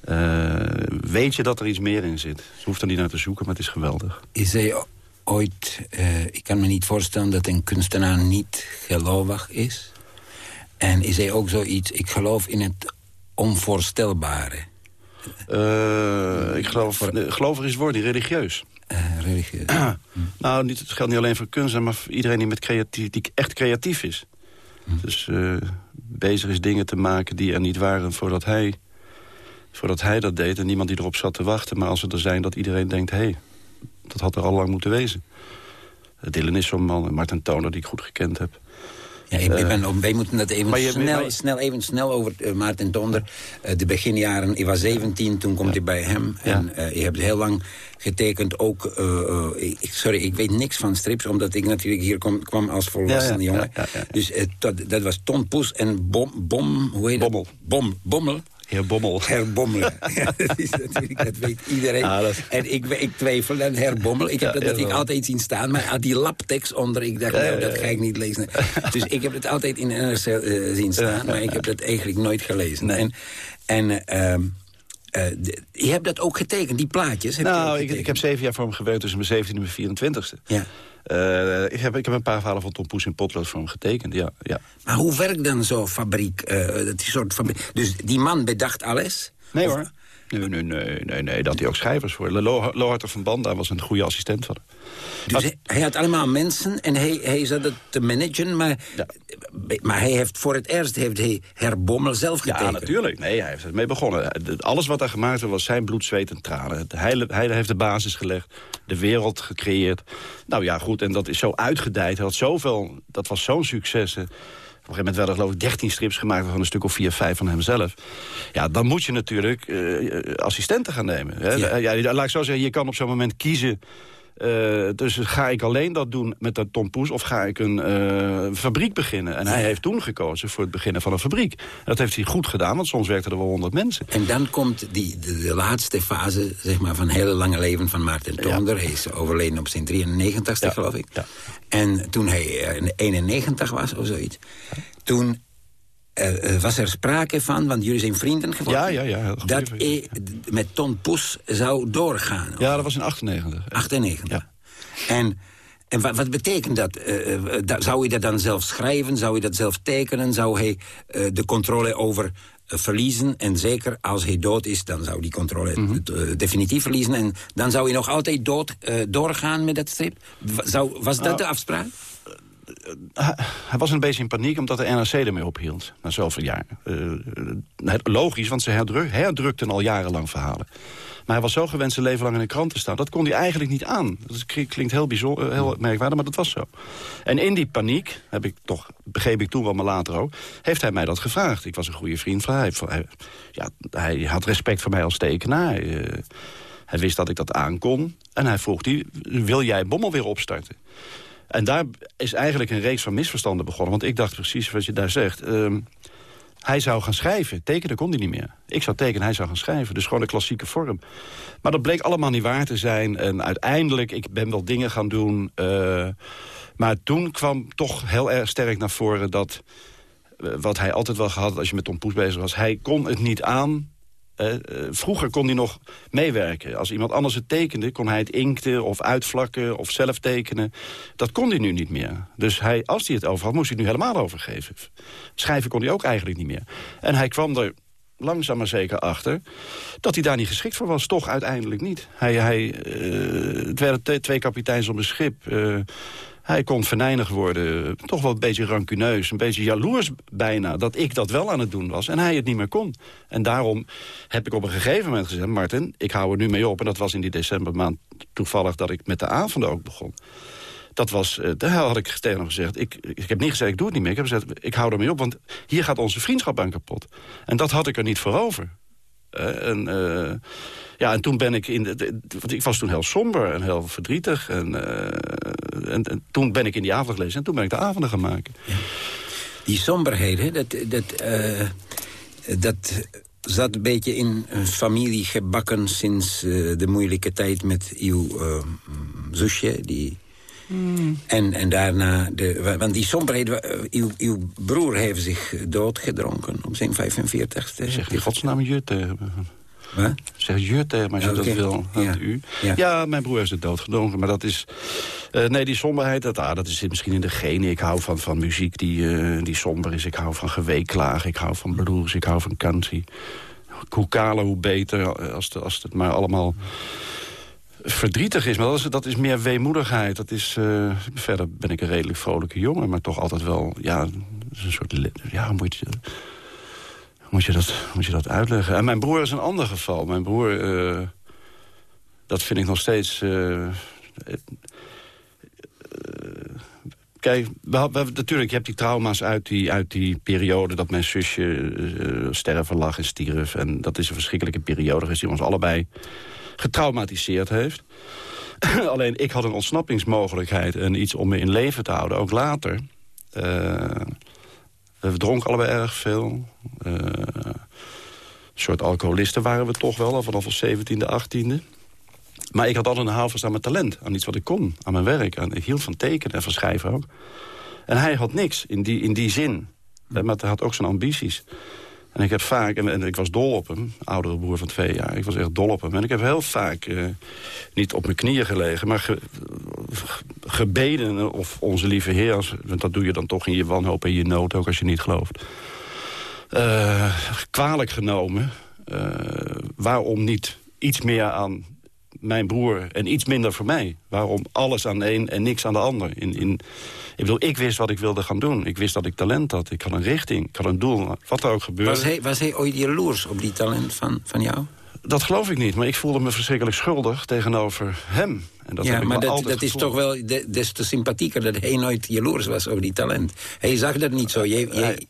Eh, weet je dat er iets meer in zit? Je hoeft er niet naar te zoeken, maar het is geweldig. Is hij ooit... eh, ik kan me niet voorstellen dat een kunstenaar niet gelovig is. En is hij ook zoiets... Ik geloof in het onvoorstelbare. Eh, ik geloof, gelovig is niet religieus. Eh, religieus. Nou, niet, het geldt niet alleen voor kunst, maar voor iedereen die, met creatief, die echt creatief is. Dus eh, bezig is dingen te maken die er niet waren voordat hij, voordat hij dat deed. En niemand die erop zat te wachten. Maar als ze er zijn, dat iedereen denkt... hé, hey, dat had er al lang moeten wezen. Dylan is zo'n man, en Martin Toner, die ik goed gekend heb. Ja, ik, ik ben, op- wij moeten dat even je- snel, snel, even snel over eh, Maarten Tonder. Eh, de beginjaren, ik was 17, toen komt hij bij hem. En eh, je hebt heel lang getekend ook... ik- sorry, ik weet niks van strips, omdat ik natuurlijk hier kom, kwam als volwassen Ja, ja, jongen. ja, ja, ja. Dus dat, dat was Ton Poes en Bom... bom hoe heet Bommel. Bom, bommel. Heer Bommel. Herbommelen. ja, dat, is natuurlijk, dat weet iedereen. Dat- En ik, ik twijfel aan herbommel. Ik heb dat natuurlijk herbommel. altijd zien staan. Maar die laptekst onder, ik dacht, nou, dat ga ik niet lezen. Dus ik heb het altijd in NRC eh, zien staan. Maar ik heb dat eigenlijk nooit gelezen. En, en ehm, eh, de- je hebt dat ook getekend, die plaatjes. Heb Nou, ik, ik heb zeven jaar voor hem gewerkt tussen mijn 17e en mijn 24e. Ja. Eh, ik, heb, ik heb een paar verhalen van Tom Poes in potlood voor hem getekend, ja. ja. Maar hoe werkt dan zo'n fabriek? eh, dat soort fabriek? Dus die man bedacht alles? Nee Of- hoor. Nee, nee, nee, nee, nee, dat hij ook schrijvers voor. Lo- Loharter van Banda was een goede assistent van hem. Dus hij, hij had allemaal mensen en hij, hij zat het te managen, maar, Ja. maar hij heeft voor het eerst heeft hij Herbommel zelf getekend. Ja, natuurlijk. Nee, hij heeft ermee begonnen. De- Alles wat daar gemaakt werd was zijn bloed, zweet en tranen. Hij, hij heeft de basis gelegd, de wereld gecreëerd. Nou ja, goed, en dat is zo uitgedijd. Hij had zoveel, dat was zo'n succes. Een gegeven moment werden er geloof ik 13 strips gemaakt... van een stuk of vier, vijf van hemzelf. Ja, dan moet je natuurlijk eh, eh, assistenten gaan nemen. Hè. Ja. Ja. laat ik zo zeggen, je kan op zo'n moment kiezen... eh, dus ga ik alleen dat doen met dat Tom Poes... of ga ik een eh, fabriek beginnen? En hij heeft toen gekozen voor het beginnen van een fabriek. En dat heeft hij goed gedaan, want soms werkten er wel honderd mensen. En dan komt die, de, de laatste fase zeg maar, van het hele lange leven van Maarten Tonder. Hij is overleden op zijn 93ste, Ja, geloof ik. ja. En toen hij eh, 91 was of zoiets... toen eh, eh, was er sprake van, want jullie zijn vrienden geworden... Ja, ja, ja, dat hij met Ton Poes zou doorgaan. Ja, dat was in 98. 98. Ja. En, en wat, wat betekent dat? Eh, da- zou hij dat dan zelf schrijven? Zou hij dat zelf tekenen? Zou hij de controle over verliezen? En zeker als hij dood is, dan zou die controle Mhm. definitief verliezen. En dan zou hij nog altijd dood doorgaan met dat strip? Zou, was Nou, dat de afspraak? Hij, hij was een beetje in paniek omdat de NRC ermee ophield. Na zoveel jaar. Eh, logisch, want ze herdruk, herdrukten al jarenlang verhalen. Maar hij was zo gewend zijn leven lang in de krant te staan. Dat kon hij eigenlijk niet aan. Dat klinkt heel, bijzonder, heel merkwaardig, maar dat was zo. En in die paniek, heb ik toch, begreep ik toen wel, maar later ook... heeft hij mij dat gevraagd. Ik was een goede vriend van hij. hij ja, hij had respect voor mij als tekenaar. Eh, hij wist dat ik dat aankon. En hij vroeg, die, wil jij Bommel weer opstarten? En daar is eigenlijk een reeks van misverstanden begonnen. Want ik dacht precies wat je daar zegt. ehm, hij zou gaan schrijven. Tekenen kon hij niet meer. Ik zou tekenen, hij zou gaan schrijven. Dus gewoon de klassieke vorm. Maar dat bleek allemaal niet waar te zijn. En uiteindelijk, ik ben wel dingen gaan doen. eh, maar toen kwam toch heel erg sterk naar voren... dat eh, wat hij altijd wel gehad had als je met Tom Poes bezig was... hij kon het niet aan Eh, eh, vroeger kon hij nog meewerken. Als iemand anders het tekende, kon hij het inkten of uitvlakken of zelf tekenen. Dat kon hij nu niet meer. Dus hij, als hij het over had, moest hij het nu helemaal overgeven. Schrijven kon hij ook eigenlijk niet meer. En hij kwam er langzaam maar zeker achter... dat hij daar niet geschikt voor was. Toch uiteindelijk niet. Hij, hij, eh, het werden twee kapiteins op een schip. Hij kon venijnig worden. Toch wel een beetje rancuneus. Een beetje jaloers bijna. Dat ik dat wel aan het doen was. En hij het niet meer kon. En daarom heb ik op een gegeven moment gezegd... Martin, ik hou er nu mee op. En dat was in die decembermaand toevallig dat ik met de avonden ook begon. Dat was, eh, daar had ik tegen hem gezegd. Ik, ik heb niet gezegd, ik doe het niet meer. Ik heb gezegd, ik hou ermee op, want hier gaat onze vriendschap aan kapot. En dat had ik er niet voor over. En, eh, ja, en toen ben ik in de, ik was toen heel somber en heel verdrietig. En, eh, en, en toen ben ik in die avond gelezen en toen ben ik de avonden gaan maken. Die somberheden, dat, dat, eh, dat zat een beetje in een familie gebakken... sinds de moeilijke tijd met uw zusje. Die... En, en daarna, de, wa- want die somberheden... eh, uw, uw broer heeft zich doodgedronken op zijn 45ste. Zeg in godsnaam je tegen me. Wat? Zeg je tegen als dat wil. Ja. Ja. U. Ja. Ja. mijn broer heeft het doodgedronken. Maar dat is... eh, nee, die somberheid, dat, ah, dat is misschien in de genen. Ik hou van, van muziek die, eh, die somber is. Ik hou van geweeklagen. Ik hou van blues. Ik hou van country. Hoe kaler, hoe beter. Als, het- als het maar allemaal verdrietig is. Maar dat is, dat is meer weemoedigheid. Dat is, eh, verder ben ik een redelijk vrolijke jongen. Maar toch altijd wel... Ja, dat is een soort... Ja, hoe moet je... Moet je, dat, moet je dat uitleggen? En mijn broer is een ander geval. Mijn broer, eh, dat vind ik nog steeds... eh, Kijk, we, natuurlijk, je hebt die trauma's uit die, uit die periode... dat mijn zusje sterven lag en stierf. En dat is een verschrikkelijke periode geweest... die ons allebei getraumatiseerd heeft. Alleen, ik had een ontsnappingsmogelijkheid... en iets om me in leven te houden, ook later. Eh, we dronken allebei erg veel. Eh, een soort alcoholisten waren we toch wel, al vanaf ons 17e, 18e. Maar ik had altijd een houvast aan mijn talent, aan iets wat ik kon, aan mijn werk. Aan, ik hield van tekenen en van schrijven ook. En hij had niks in die, in die zin. Eh, Maar hij had ook zijn ambities. En ik heb vaak, en, ik was dol op hem, oudere broer van twee jaar. Ik was echt dol op hem. En ik heb heel vaak, eh, niet op mijn knieën gelegen, maar ge- gebeden of onze lieve Heer. want dat doe je dan toch in je wanhoop en je nood, ook als je niet gelooft. Eh, kwalijk genomen. eh, waarom niet iets meer aan mijn broer en iets minder voor mij? Waarom alles aan een en niks aan de ander? In, in, bedoel, ik wist wat ik wilde gaan doen. Ik wist dat ik talent had. Ik had een richting, ik had een doel. Wat er ook gebeurde. Was hij, was hij ooit jaloers op die talent van, van jou? Dat geloof ik niet, maar ik voelde me verschrikkelijk schuldig tegenover hem. En dat ja, heb ik maar dat, is toch wel de- des te sympathieker dat hij nooit jaloers was over die talent. Hij zag dat niet zo. Jij,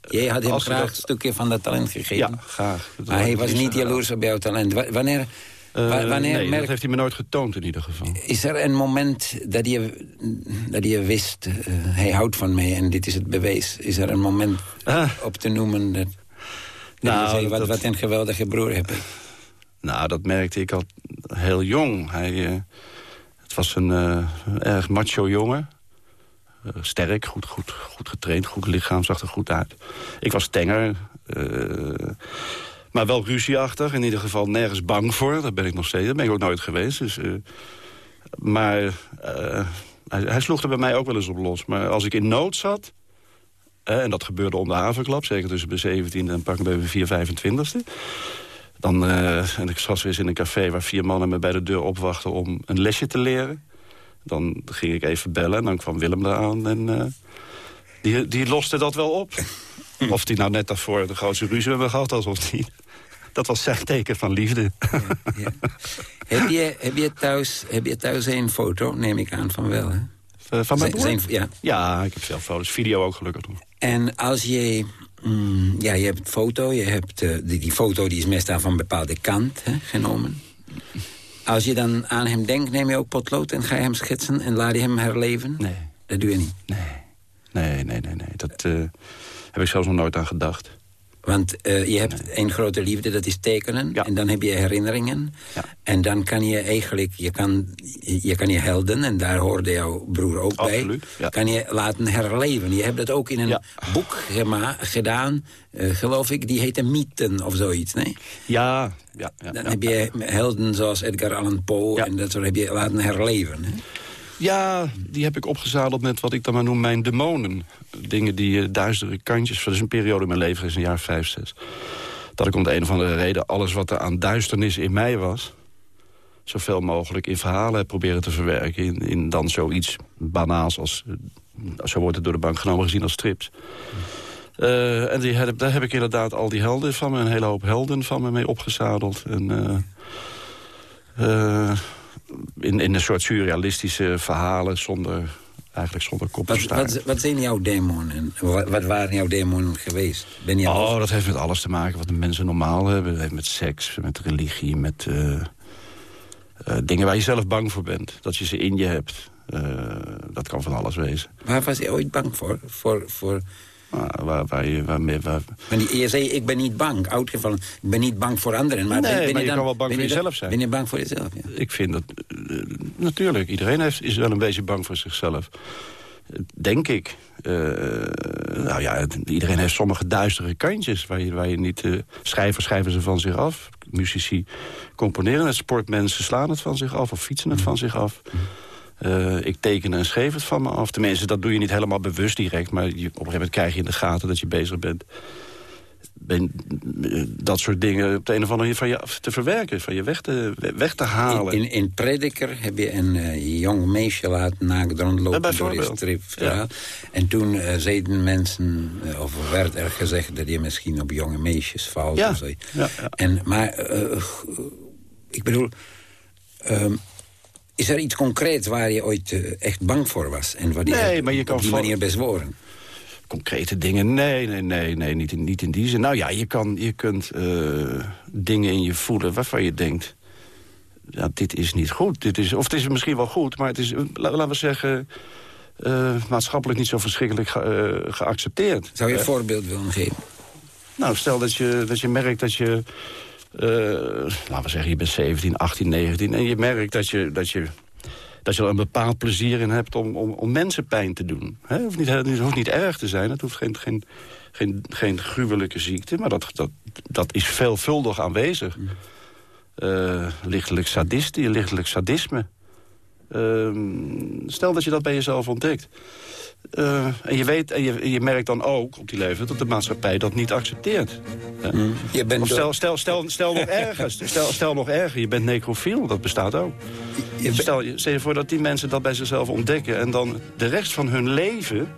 jij, had hem graag dat- een stukje van dat talent gegeven. Ja, graag. Dat Maar hij was niet jaloers op jouw talent. Wa- Wanneer, wa- wanneer nee, merk- dat heeft hij me nooit getoond in ieder geval. is er een moment dat je, dat je wist... eh, hij houdt van mij en dit is het bewijs. Is er een moment Ah. op te noemen... Dat, dat Nou, wat, dat- wat een geweldige broer heb ik. Nou, dat merkte ik al heel jong. Hij, eh, het was een eh, erg macho jongen. Eh, sterk, goed, goed, goed getraind, goed lichaam, zag er goed uit. Ik was tenger, eh, maar wel ruzieachtig. In ieder geval nergens bang voor. Dat ben ik nog steeds. Dat ben ik ook nooit geweest. Dus, eh, maar eh, hij, hij sloeg er bij mij ook wel eens op los. Maar als ik in nood zat... en dat gebeurde om de havenklap, zeker tussen de 17e en pakken bij de 4 25e... Dan, eh, en ik zat weer in een café waar vier mannen me bij de deur opwachten om een lesje te leren. Dan ging ik even bellen en dan kwam Willem eraan en die, die loste dat wel op. of die nou net daarvoor de grootste ruzie hebben gehad als of niet. Dat was zijn teken van liefde. Ja. heb, je, heb, je thuis, heb je thuis een foto? Neem ik aan van wel, hè? Eh, van mijn broer? zijn- ja. Ja, ik heb veel foto's. Video ook gelukkig nog. En als je... mm, ja, je hebt foto, je hebt, eh, die, die foto die is meestal van een bepaalde kant hè, genomen. Als je dan aan hem denkt, neem je ook potlood en ga je hem schetsen en laat je hem herleven? Nee. Dat doe je niet. Nee, nee, nee, nee. nee. Dat eh, heb ik zelfs nog nooit aan gedacht. Want eh, je hebt één grote liefde, dat is tekenen. Ja. En dan heb je herinneringen. Ja. En dan kan je eigenlijk, je kan, je kan je helden... en daar hoorde jouw broer ook Absoluut, bij... kan je laten herleven. Je hebt dat ook in een boek gedaan, eh, geloof ik. Die heette Mythen of zoiets, nee? Ja, ja, ja. Dan heb je helden zoals Edgar Allan Poe... En dat soort heb je laten herleven. Hè? Ja, die heb ik opgezadeld met wat ik dan maar noem mijn demonen. Dingen die uh, duistere kantjes... Dat is een periode in mijn leven, is een jaar vijf, zes. Dat ik om de een of andere reden alles wat er aan duisternis in mij was... zoveel mogelijk in verhalen heb proberen te verwerken. In, in dan zoiets banaals als... eh, zo wordt het door de bank genomen gezien als strips. Eh, en die, heb- daar heb ik inderdaad al die helden van me... een hele hoop helden van me mee opgezadeld. En... in, in een soort surrealistische verhalen zonder, eigenlijk zonder kop of Wat, wat, wat zijn jouw demonen? Wat, wat waren jouw demonen geweest? Ben je Oh, dat heeft met alles te maken wat de mensen normaal hebben. Dat heeft met seks, met religie, met eh, eh, dingen waar je zelf bang voor bent. Dat je ze in je hebt. Eh, dat kan van alles wezen. Waar was je ooit bang voor? voor, voor Maar waar, waar je, waarmee, waar... maar die, je zei, ik ben niet bang, uitgevallen. Ik ben niet bang voor anderen. Maar, Nee, ben, ben maar je dan, kan wel bang voor dan- jezelf zijn. Ben je bang voor jezelf, ja. Ik vind dat... eh, natuurlijk, iedereen heeft, is wel een beetje bang voor zichzelf. Denk ik. Eh, nou ja, iedereen heeft sommige duistere kantjes... waar je, waar je niet... eh, schrijvers schrijven ze van zich af. Muzici componeren het. Sportmensen slaan het van zich af of fietsen het van zich af. Eh, ik teken en schreef het van me af. Tenminste, dat doe je niet helemaal bewust direct... maar je, op een gegeven moment krijg je in de gaten dat je bezig bent... Ben, eh, dat soort dingen op de een of andere manier van je af te verwerken. Van je weg te, weg te halen. In, in Prediker heb je een eh, jong meisje laten naakt Ja, rondlopen door je bijvoorbeeld. stripverhaal. En toen eh, zeiden mensen, of werd er gezegd dat je misschien op jonge meisjes valt. Ja, Of zo. ja, ja. En, maar, ik bedoel, ehm, is er iets concreets waar je ooit eh, echt bang voor was? En wat Nee, maar je kan op die manier bezworen? concrete dingen. Nee, nee, nee, nee niet, in, niet in die zin. Nou ja, je, kan, je kunt eh, dingen in je voelen waarvan je denkt... Ja, dit is niet goed. Dit is, of het is misschien wel goed, maar het is, eh, la- laten we zeggen... maatschappelijk niet zo verschrikkelijk ge- geaccepteerd. Zou je een voorbeeld willen geven? nou, stel dat je, dat je merkt dat je... eh, laten we zeggen, je bent 17, 18, 19... en je merkt dat je, dat je, dat je er een bepaald plezier in hebt... om, om, om mensen pijn te doen. Het, hoeft niet, het hoeft niet erg te zijn. Het hoeft geen, geen, geen, geen gruwelijke ziekte. Maar dat, dat, dat is veelvuldig aanwezig. Eh, lichtelijk, sadistie, lichtelijk sadisme. Ehm, stel dat je dat bij jezelf ontdekt. Eh, en je weet en je, je merkt dan ook op die leeftijd dat de maatschappij dat niet accepteert. Hè? Je bent Of stel, stel, stel, stel nog erger, stel, stel nog erger, je bent necrofiel, dat bestaat ook. je Stel je, stel je voor dat die mensen dat bij zichzelf ontdekken... en dan de rest van hun leven...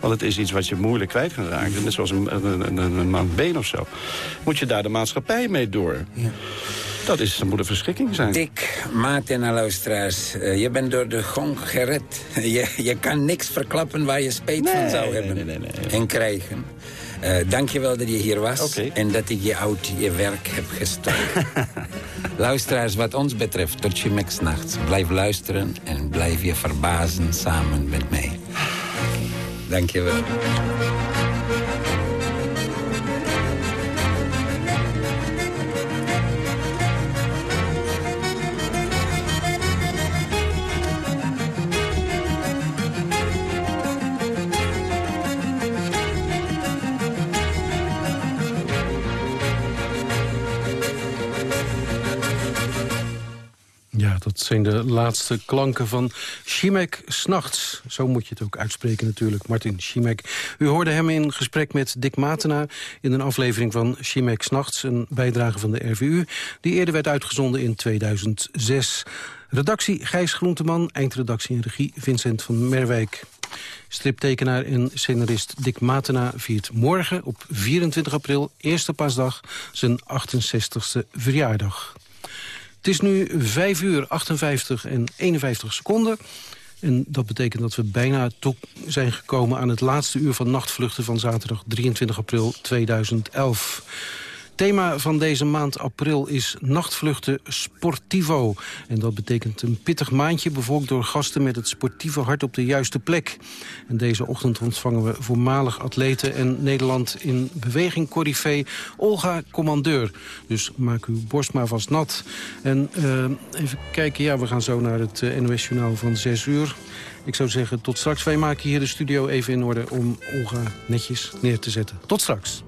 want het is iets wat je moeilijk kwijt kan raken... net zoals een, een, een, een mank been of zo... moet je daar de maatschappij mee door. Dat, is, dat moet een verschrikking zijn. Dick, Maarten en luisteraars, eh, je bent door de gong gered. Je, je kan niks verklappen waar je spijt van zou nee, hebben. nee. En krijgen. Eh Dank je wel dat je hier was. En dat ik je uit je werk heb gestolen. luisteraars, wat ons betreft, tot je nachts. Blijf luisteren en blijf je verbazen samen met mij. Dank zijn de laatste klanken van Schimek S'nachts. Zo moet je het ook uitspreken natuurlijk, Martin Schimek. U hoorde hem in gesprek met Dick Matena... in een aflevering van Schimek S'nachts, een bijdrage van de RVU... die eerder werd uitgezonden in 2006. Redactie Gijs Groenteman, eindredactie en regie Vincent van Merwijk. Striptekenaar en scenarist Dick Matena viert morgen op 24 april, eerste pasdag, zijn 68ste verjaardag. Het is nu 5 uur 58 en 51 seconden. En dat betekent dat we bijna toe zijn gekomen aan het laatste uur van nachtvluchten van zaterdag 23 april 2011. Thema van deze maand april is nachtvluchten sportivo. En dat betekent een pittig maandje bevolkt door gasten met het sportieve hart op de juiste plek. En deze ochtend ontvangen we voormalig atleten en Nederland in beweging corrivee Olga Commandeur. Dus maak uw borst maar vast nat. En uh, even kijken, ja, we gaan zo naar het uh, NOS Journaal van 6 uur. Ik zou zeggen tot straks. Wij maken hier de studio even in orde om Olga netjes neer te zetten. Tot straks.